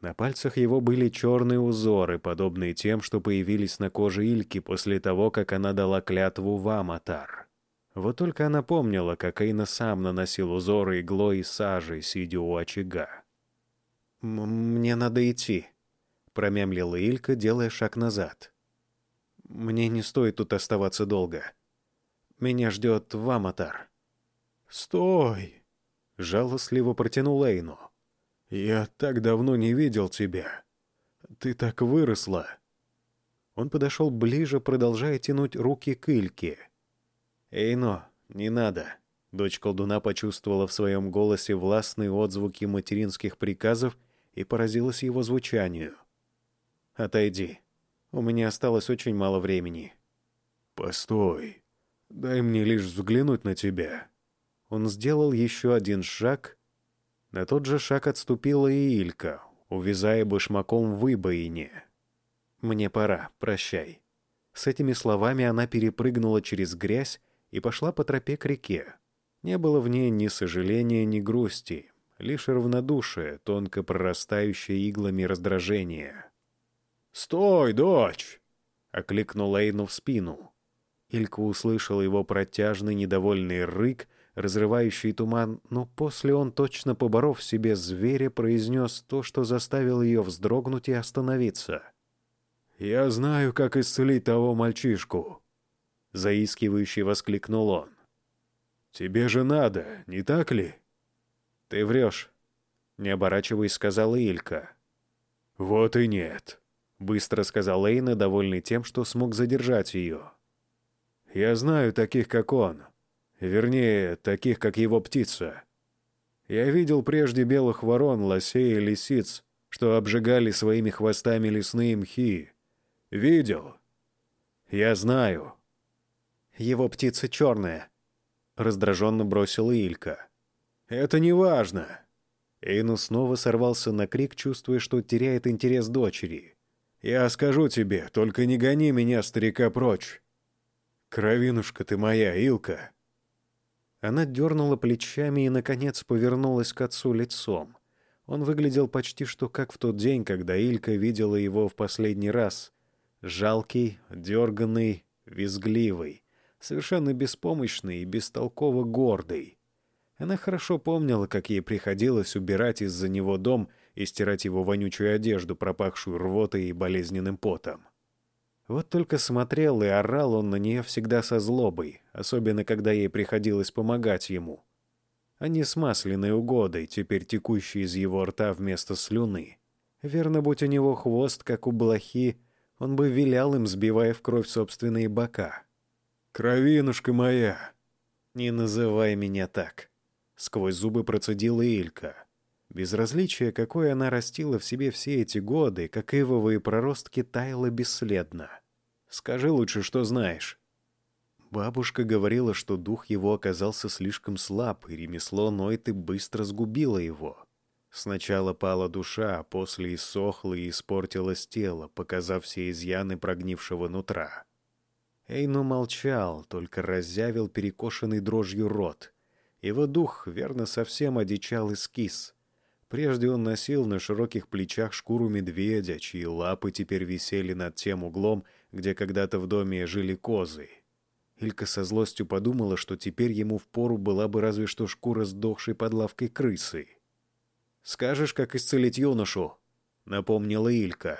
На пальцах его были черные узоры, подобные тем, что появились на коже Ильки после того, как она дала клятву в Аматар. Вот только она помнила, как Эйна сам наносил узоры иглой и сажей, сидя у очага. «Мне надо идти», — промямлила Илька, делая шаг назад. «Мне не стоит тут оставаться долго. Меня ждет Ваматар». «Стой!» — жалостливо протянул Эйну. «Я так давно не видел тебя. Ты так выросла». Он подошел ближе, продолжая тянуть руки к Ильке. «Эйно, не надо». Дочь колдуна почувствовала в своем голосе властные отзвуки материнских приказов и поразилась его звучанию. «Отойди. У меня осталось очень мало времени». «Постой. Дай мне лишь взглянуть на тебя». Он сделал еще один шаг. На тот же шаг отступила и Илька, увязая башмаком в выбоине. «Мне пора. Прощай». С этими словами она перепрыгнула через грязь и пошла по тропе к реке. Не было в ней ни сожаления, ни грусти, лишь равнодушие, тонко прорастающее иглами раздражения. «Стой, дочь!» — окликнул Эйну в спину. Илька услышал его протяжный недовольный рык, разрывающий туман, но после он, точно поборов себе зверя, произнес то, что заставило ее вздрогнуть и остановиться. «Я знаю, как исцелить того мальчишку!» Заискивающий воскликнул он. «Тебе же надо, не так ли?» «Ты врешь», — не оборачиваясь, сказала Илька. «Вот и нет», Быстро сказал Эйна, довольный тем, что смог задержать ее. «Я знаю таких, как он. Вернее, таких, как его птица. Я видел прежде белых ворон, лосей и лисиц, что обжигали своими хвостами лесные мхи. Видел. Я знаю». «Его птица черная», — раздраженно бросила Илька. «Это не важно». Эйну снова сорвался на крик, чувствуя, что теряет интерес дочери. Я скажу тебе, только не гони меня, старика, прочь. Кровинушка ты моя, Илка. Она дернула плечами и, наконец, повернулась к отцу лицом. Он выглядел почти что как в тот день, когда Илька видела его в последний раз. Жалкий, дерганный, визгливый, совершенно беспомощный и бестолково гордый. Она хорошо помнила, как ей приходилось убирать из-за него дом — и стирать его вонючую одежду, пропахшую рвотой и болезненным потом. Вот только смотрел и орал он на нее всегда со злобой, особенно когда ей приходилось помогать ему. А не с масляной угодой, теперь текущей из его рта вместо слюны. Верно, будь у него хвост, как у блохи, он бы вилял им, сбивая в кровь собственные бока. «Кровинушка моя!» «Не называй меня так!» Сквозь зубы процедила Илька. Безразличие, какое она растила в себе все эти годы, как ивовые проростки, таяло бесследно. «Скажи лучше, что знаешь». Бабушка говорила, что дух его оказался слишком слаб, и ремесло Нойты быстро сгубило его. Сначала пала душа, а после иссохло и испортилось тело, показав все изъяны прогнившего нутра. Эйну молчал, только разъявил перекошенный дрожью рот. Его дух, верно, совсем одичал и скис. Прежде он носил на широких плечах шкуру медведя, чьи лапы теперь висели над тем углом, где когда-то в доме жили козы. Илька со злостью подумала, что теперь ему впору была бы разве что шкура сдохшей под лавкой крысы. «Скажешь, как исцелить юношу?» — напомнила Илька.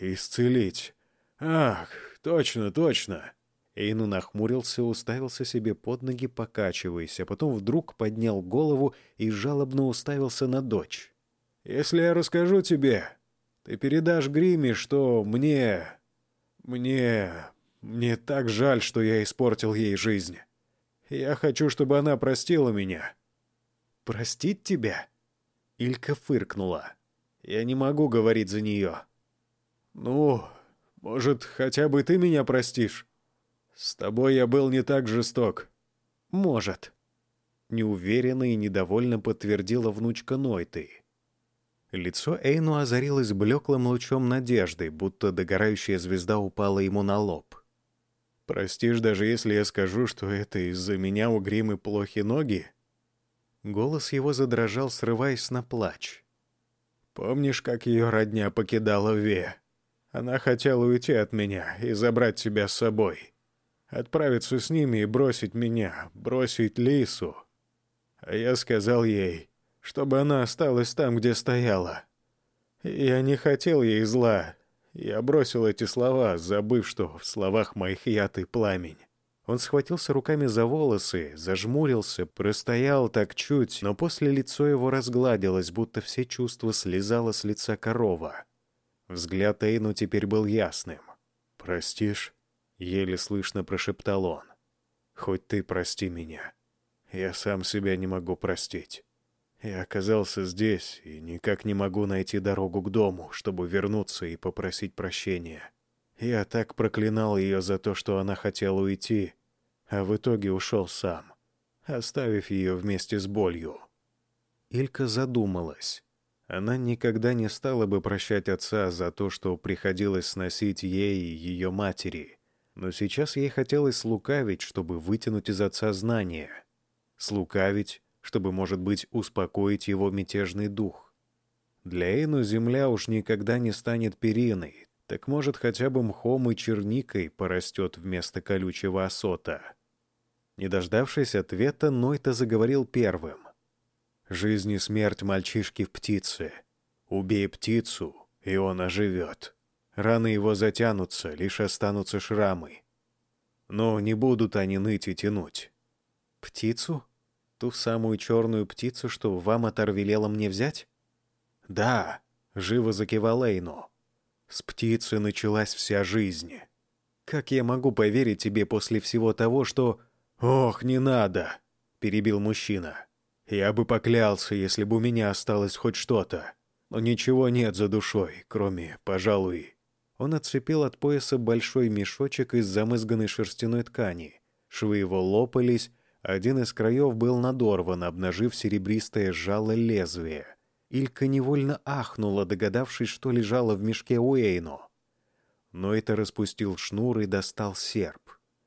«Исцелить? Ах, точно, точно!» Эйну нахмурился, уставился себе под ноги, покачиваясь, а потом вдруг поднял голову и жалобно уставился на дочь. «Если я расскажу тебе, ты передашь Гриме, что мне... мне... мне так жаль, что я испортил ей жизнь. Я хочу, чтобы она простила меня». «Простить тебя?» Илька фыркнула. «Я не могу говорить за нее». «Ну, может, хотя бы ты меня простишь? С тобой я был не так жесток». «Может». Неуверенно и недовольно подтвердила внучка Нойты. Лицо Эйну озарилось блеклым лучом надежды, будто догорающая звезда упала ему на лоб. «Простишь, даже если я скажу, что это из-за меня у Гримы плохи ноги?» Голос его задрожал, срываясь на плач. «Помнишь, как ее родня покидала Ве? Она хотела уйти от меня и забрать тебя с собой. Отправиться с ними и бросить меня, бросить Лису. А я сказал ей, чтобы она осталась там, где стояла. Я не хотел ей зла. Я бросил эти слова, забыв, что в словах моих яд и пламень. Он схватился руками за волосы, зажмурился, простоял так чуть, но после лицо его разгладилось, будто все чувства слезало с лица корова. Взгляд Эйну теперь был ясным. «Простишь?» — еле слышно прошептал он. «Хоть ты прости меня. Я сам себя не могу простить. Я оказался здесь и никак не могу найти дорогу к дому, чтобы вернуться и попросить прощения». Я так проклинал ее за то, что она хотела уйти, а в итоге ушел сам, оставив ее вместе с болью. Илька задумалась. Она никогда не стала бы прощать отца за то, что приходилось сносить ей и ее матери. Но сейчас ей хотелось слукавить, чтобы вытянуть из отца знания. Слукавить, чтобы, может быть, успокоить его мятежный дух. Для Эйну земля уж никогда не станет периной, так может хотя бы мхом и черникой порастет вместо колючего осота. Не дождавшись ответа, Нойта заговорил первым. «Жизнь и смерть мальчишки в птице. Убей птицу, и он оживет. Раны его затянутся, лишь останутся шрамы. Но не будут они ныть и тянуть. Птицу? Ту самую черную птицу, что вам оторвелело мне взять? Да, живо закивал Эйно. С птицы началась вся жизнь. Как я могу поверить тебе после всего того, что... Ох, не надо, перебил мужчина. Я бы поклялся, если бы у меня осталось хоть что-то. Но ничего нет за душой, кроме, пожалуй... Он отцепил от пояса большой мешочек из замызганной шерстяной ткани. Швы его лопались, один из краев был надорван, обнажив серебристое жало лезвия. Илька невольно ахнула, догадавшись, что лежало в мешке Уэйну. Но это распустил шнур и достал серп.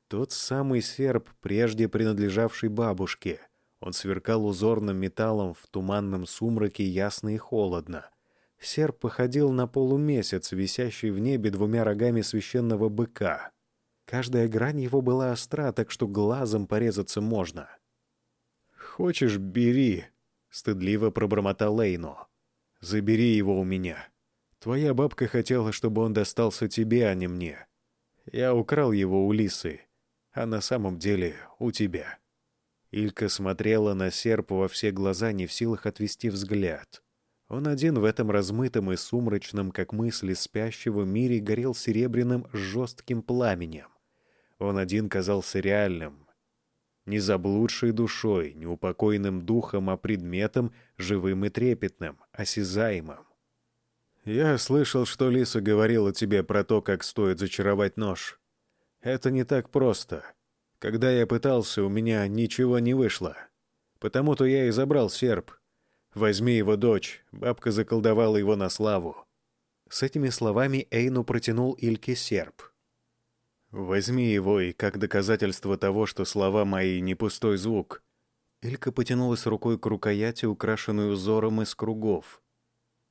Тот самый серп, прежде принадлежавший бабушке. Он сверкал узорным металлом в туманном сумраке ясно и холодно. Серп походил на полумесяц, висящий в небе двумя рогами священного быка. Каждая грань его была остра, так что глазом порезаться можно. «Хочешь, бери», — стыдливо пробормотал Лейно. «Забери его у меня. Твоя бабка хотела, чтобы он достался тебе, а не мне. Я украл его у Лисы, а на самом деле у тебя». Илька смотрела на серп во все глаза, не в силах отвести взгляд. Он один в этом размытом и сумрачном, как мысли спящего мире, горел серебряным жестким пламенем. Он один казался реальным, не заблудшей душой, не упокойным духом, а предметом, живым и трепетным, осязаемым. «Я слышал, что Лиса говорила тебе про то, как стоит зачаровать нож. Это не так просто. Когда я пытался, у меня ничего не вышло. Потому-то я и забрал серп. Возьми его дочь, бабка заколдовала его на славу. С этими словами Эйну протянул Ильке серп. Возьми его, и как доказательство того, что слова мои не пустой звук. Илька потянулась рукой к рукояти, украшенной узором из кругов.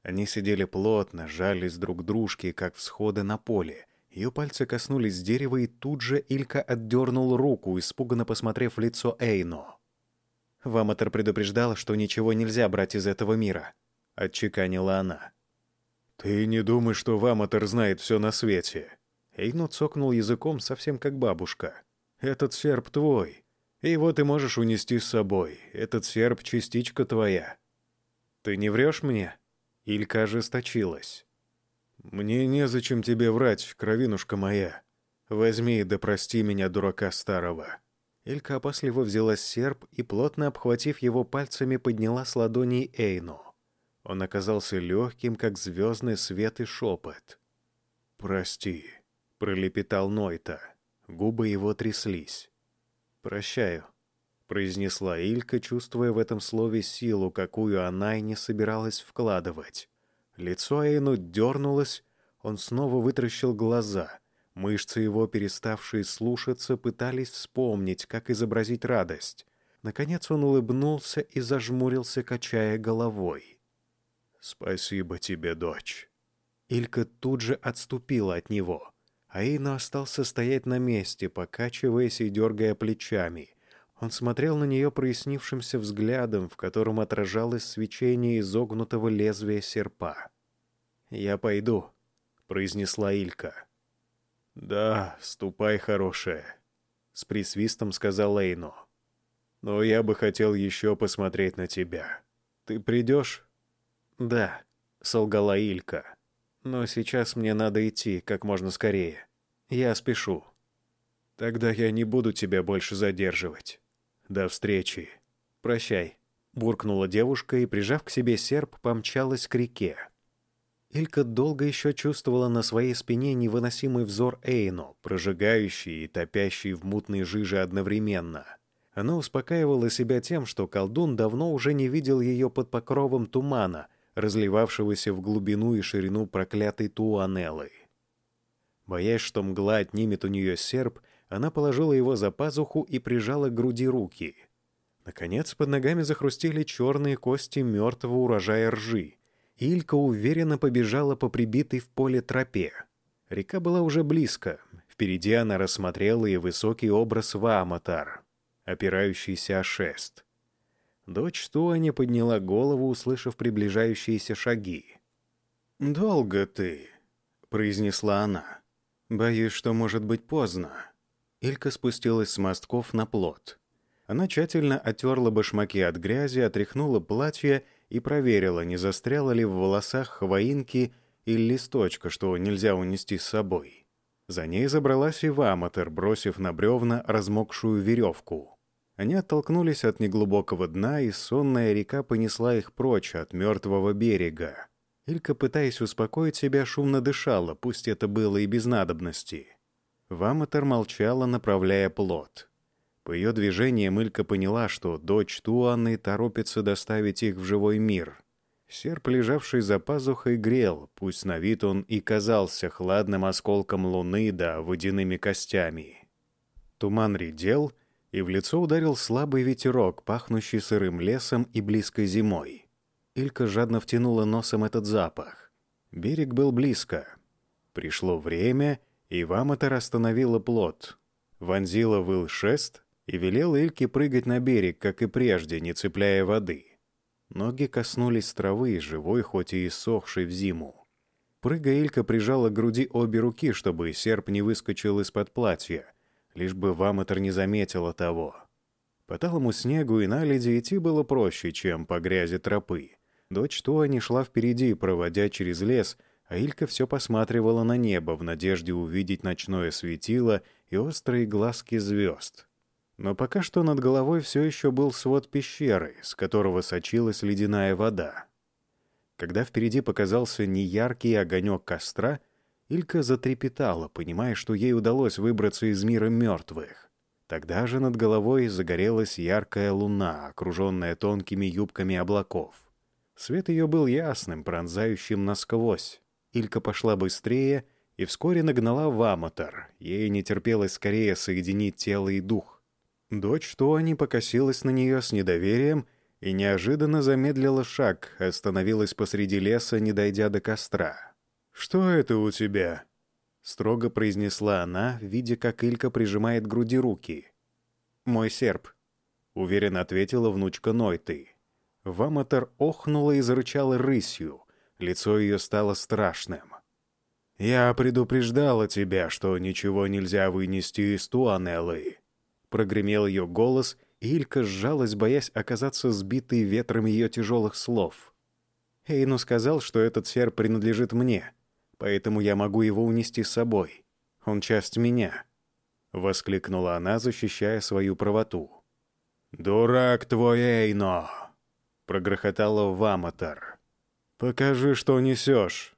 Они сидели плотно, жались друг дружке, как всходы на поле. Ее пальцы коснулись дерева, и тут же Илька отдернул руку, испуганно посмотрев в лицо Эйно. «Ваматор предупреждал, что ничего нельзя брать из этого мира», — отчеканила она. «Ты не думаешь, что Ваматор знает все на свете?» Эйно цокнул языком, совсем как бабушка. «Этот серп твой. Его ты можешь унести с собой. Этот серп — частичка твоя». «Ты не врешь мне?» Илька ожесточилась. «Мне незачем тебе врать, кровинушка моя. Возьми да прости меня, дурака старого». Илька опасливо взяла серп и, плотно обхватив его пальцами, подняла с ладоней Эйну. Он оказался легким, как звездный свет и шепот. «Прости», — пролепетал Нойта. Губы его тряслись. «Прощаю», — произнесла Илька, чувствуя в этом слове силу, какую она и не собиралась вкладывать. Лицо Эйну дернулось, он снова вытращил глаза. Мышцы его, переставшие слушаться, пытались вспомнить, как изобразить радость. Наконец он улыбнулся и зажмурился, качая головой. «Спасибо тебе, дочь». Илька тут же отступила от него. Аина остался стоять на месте, покачиваясь и дергая плечами. Он смотрел на нее прояснившимся взглядом, в котором отражалось свечение изогнутого лезвия серпа. «Я пойду», — произнесла Илька. «Да, ступай, хорошая», — с присвистом сказал Эйно. «Но я бы хотел еще посмотреть на тебя. Ты придешь?» «Да», — солгала Илька. Но сейчас мне надо идти как можно скорее. Я спешу. Тогда я не буду тебя больше задерживать. До встречи. Прощай. Буркнула девушка и, прижав к себе серп, помчалась к реке. Илька долго еще чувствовала на своей спине невыносимый взор Эйну, прожигающий и топящий в мутной жиже одновременно. Она успокаивала себя тем, что колдун давно уже не видел ее под покровом тумана — разливавшегося в глубину и ширину проклятой Туанеллы. Боясь, что мгла отнимет у нее серп, она положила его за пазуху и прижала к груди руки. Наконец, под ногами захрустели черные кости мертвого урожая ржи. Илька уверенно побежала по прибитой в поле тропе. Река была уже близко. Впереди она рассмотрела и высокий образ Вааматар, опирающийся о шест. Дочь Туани подняла голову, услышав приближающиеся шаги. «Долго ты», — произнесла она. «Боюсь, что может быть поздно». Илька спустилась с мостков на плот. Она тщательно оттерла башмаки от грязи, отряхнула платье и проверила, не застряла ли в волосах хвоинки или листочка, что нельзя унести с собой. За ней забралась и Ваматер, бросив на бревна размокшую веревку. Они оттолкнулись от неглубокого дна, и сонная река понесла их прочь от мертвого берега. Илька, пытаясь успокоить себя, шумно дышала, пусть это было и без надобности. Ваматор молчала, направляя плод. По ее движениям Илька поняла, что дочь Туанны торопится доставить их в живой мир. Серп, лежавший за пазухой, грел, пусть на вид он и казался хладным осколком луны да водяными костями. Туман редел — и в лицо ударил слабый ветерок, пахнущий сырым лесом и близкой зимой. Илька жадно втянула носом этот запах. Берег был близко. Пришло время, и Ваматор остановила плот. Вонзила выл шест и велела Ильке прыгать на берег, как и прежде, не цепляя воды. Ноги коснулись травы, живой, хоть и иссохшей в зиму. Прыгая, Илька прижала к груди обе руки, чтобы серп не выскочил из-под платья — лишь бы Вамотор не заметила того. По талому снегу и наледи идти было проще, чем по грязи тропы. Дочь Туани шла впереди, проводя через лес, а Илька все посматривала на небо в надежде увидеть ночное светило и острые глазки звезд. Но пока что над головой все еще был свод пещеры, с которого сочилась ледяная вода. Когда впереди показался неяркий огонек костра, Илька затрепетала, понимая, что ей удалось выбраться из мира мертвых. Тогда же над головой загорелась яркая луна, окруженная тонкими юбками облаков. Свет ее был ясным, пронзающим насквозь. Илька пошла быстрее и вскоре нагнала в Амотор. Ей не терпелось скорее соединить тело и дух. Дочь Туани покосилась на нее с недоверием и неожиданно замедлила шаг, остановилась посреди леса, не дойдя до костра. «Что это у тебя?» — строго произнесла она, видя, как Илька прижимает к груди руки. «Мой серп», — уверенно ответила внучка Нойты. Вамотор охнула и зарычала рысью. Лицо ее стало страшным. «Я предупреждала тебя, что ничего нельзя вынести из Туанеллы», — прогремел ее голос, и Илька сжалась, боясь оказаться сбитой ветром ее тяжелых слов. Эйну сказал, что этот серп принадлежит мне, поэтому я могу его унести с собой. Он часть меня», — воскликнула она, защищая свою правоту. «Дурак твой, Эйно!» прогрохотала Вамотор. «Покажи, что несешь!»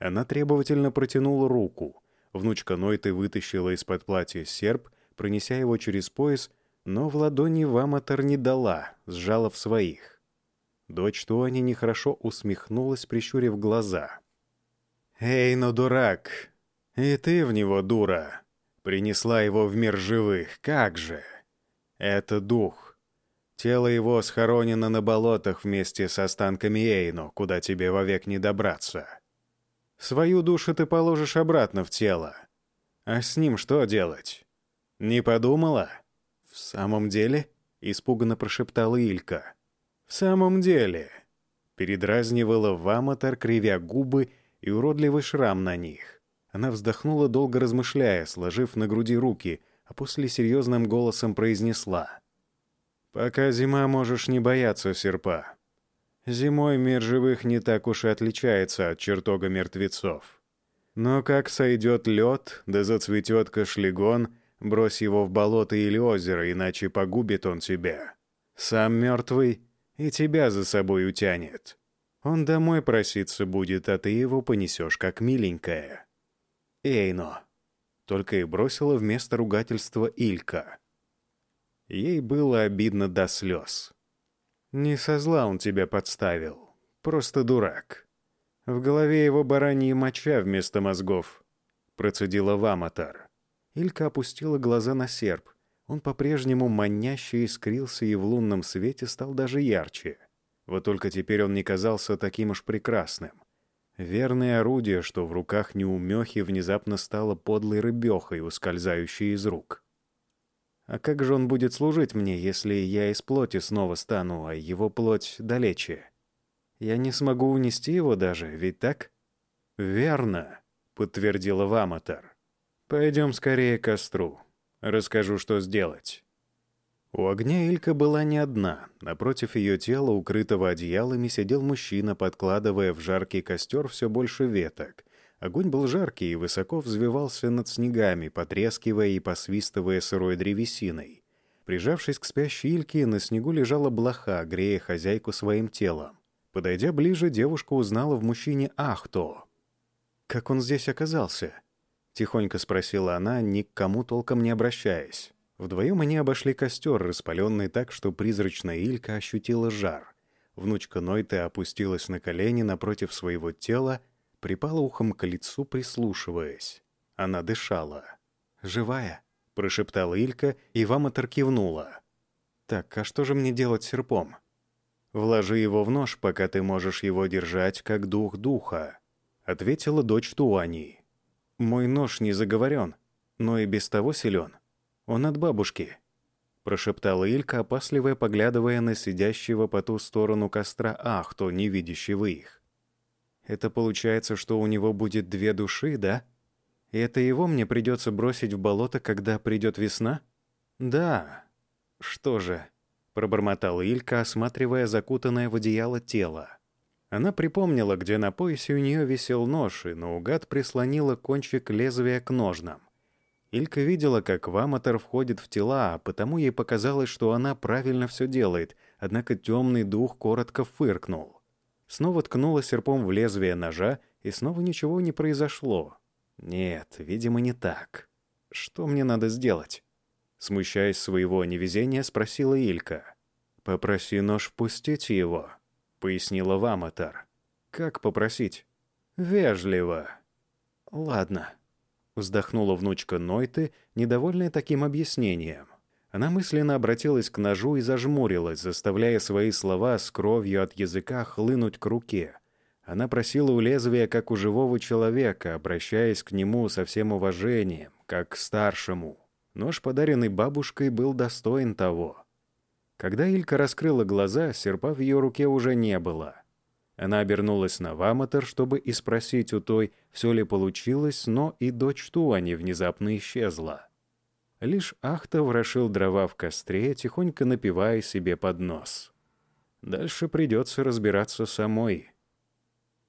Она требовательно протянула руку. Внучка Нойты вытащила из-под платья серп, пронеся его через пояс, но в ладони Вамотор не дала, сжала в своих. Дочь Туани нехорошо усмехнулась, прищурив глаза. «Эй, ну дурак! И ты в него дура! Принесла его в мир живых, как же! Это дух, Тело его схоронено на болотах вместе с останками Эйну, куда тебе вовек не добраться. Свою душу ты положишь обратно в тело. А с ним что делать? Не подумала? В самом деле? Испуганно прошептала Илька. В самом деле? Передразнивала Вамотор, кривя губы и уродливый шрам на них. Она вздохнула, долго размышляя, сложив на груди руки, а после серьезным голосом произнесла — Пока зима, можешь не бояться серпа. Зимой мир живых не так уж и отличается от чертога мертвецов. Но как сойдет лед, да зацветет кашлегон, брось его в болото или озеро, иначе погубит он тебя. Сам мертвый и тебя за собой утянет. Он домой проситься будет, а ты его понесешь как миленькая. Эйно. Только и бросила вместо ругательства Илька. Ей было обидно до слез. Не со зла он тебя подставил. Просто дурак. В голове его баранья моча вместо мозгов. Процедила Ваматар. Илька опустила глаза на серп. Он по-прежнему маняще искрился и в лунном свете стал даже ярче. Вот только теперь он не казался таким уж прекрасным. Верное орудие, что в руках неумехи внезапно стало подлой рыбехой, ускользающей из рук. А как же он будет служить мне, если я из плоти снова стану, а его плоть далече? Я не смогу унести его даже, ведь так? Верно, подтвердила Вамотар. Пойдем скорее к костру. Расскажу, что сделать. У огня Илька была не одна. Напротив ее тела, укрытого одеялами, сидел мужчина, подкладывая в жаркий костер все больше веток — Огонь был жаркий и высоко взвивался над снегами, потрескивая и посвистывая сырой древесиной. Прижавшись к спящей Ильке, на снегу лежала блоха, грея хозяйку своим телом. Подойдя ближе, девушка узнала в мужчине Ахто. «Как он здесь оказался?» — тихонько спросила она, ни к кому толком не обращаясь. Вдвоем они обошли костер, распаленный так, что призрачная Илька ощутила жар. Внучка Нойты опустилась на колени напротив своего тела припала ухом к лицу, прислушиваясь. Она дышала. «Живая?» — прошептала Илька, и Вамотор кивнула. «Так, а что же мне делать серпом?» «Вложи его в нож, пока ты можешь его держать, как дух духа», — ответила дочь Туани. «Мой нож не заговорен, но и без того силен. Он от бабушки», — прошептала Илька, опасливая, поглядывая на сидящего по ту сторону костра Ахто, не видящего их. Это получается, что у него будет две души, да? И это его мне придется бросить в болото, когда придет весна? Да. Что же? Пробормотала Илька, осматривая закутанное в одеяло тело. Она припомнила, где на поясе у нее висел нож, и наугад прислонила кончик лезвия к ножнам. Илька видела, как Вамотор входит в тела, а потому ей показалось, что она правильно все делает, однако темный дух коротко фыркнул снова ткнула серпом в лезвие ножа, и снова ничего не произошло. Нет, видимо, не так. Что мне надо сделать? Смущаясь своего невезения, спросила Илька. «Попроси нож впустить его», — пояснила Ваматар. «Как попросить?» «Вежливо». «Ладно», — вздохнула внучка Нойты, недовольная таким объяснением. Она мысленно обратилась к ножу и зажмурилась, заставляя свои слова с кровью от языка хлынуть к руке. Она просила у лезвия, как у живого человека, обращаясь к нему со всем уважением, как к старшему. Нож, подаренный бабушкой, был достоин того. Когда Илька раскрыла глаза, серпа в ее руке уже не было. Она обернулась на Ваматор, чтобы и спросить у той, все ли получилось, но и дочь Туани внезапно исчезла. Лишь Ахта ворошил дрова в костре, тихонько напивая себе под нос. Дальше придется разбираться самой.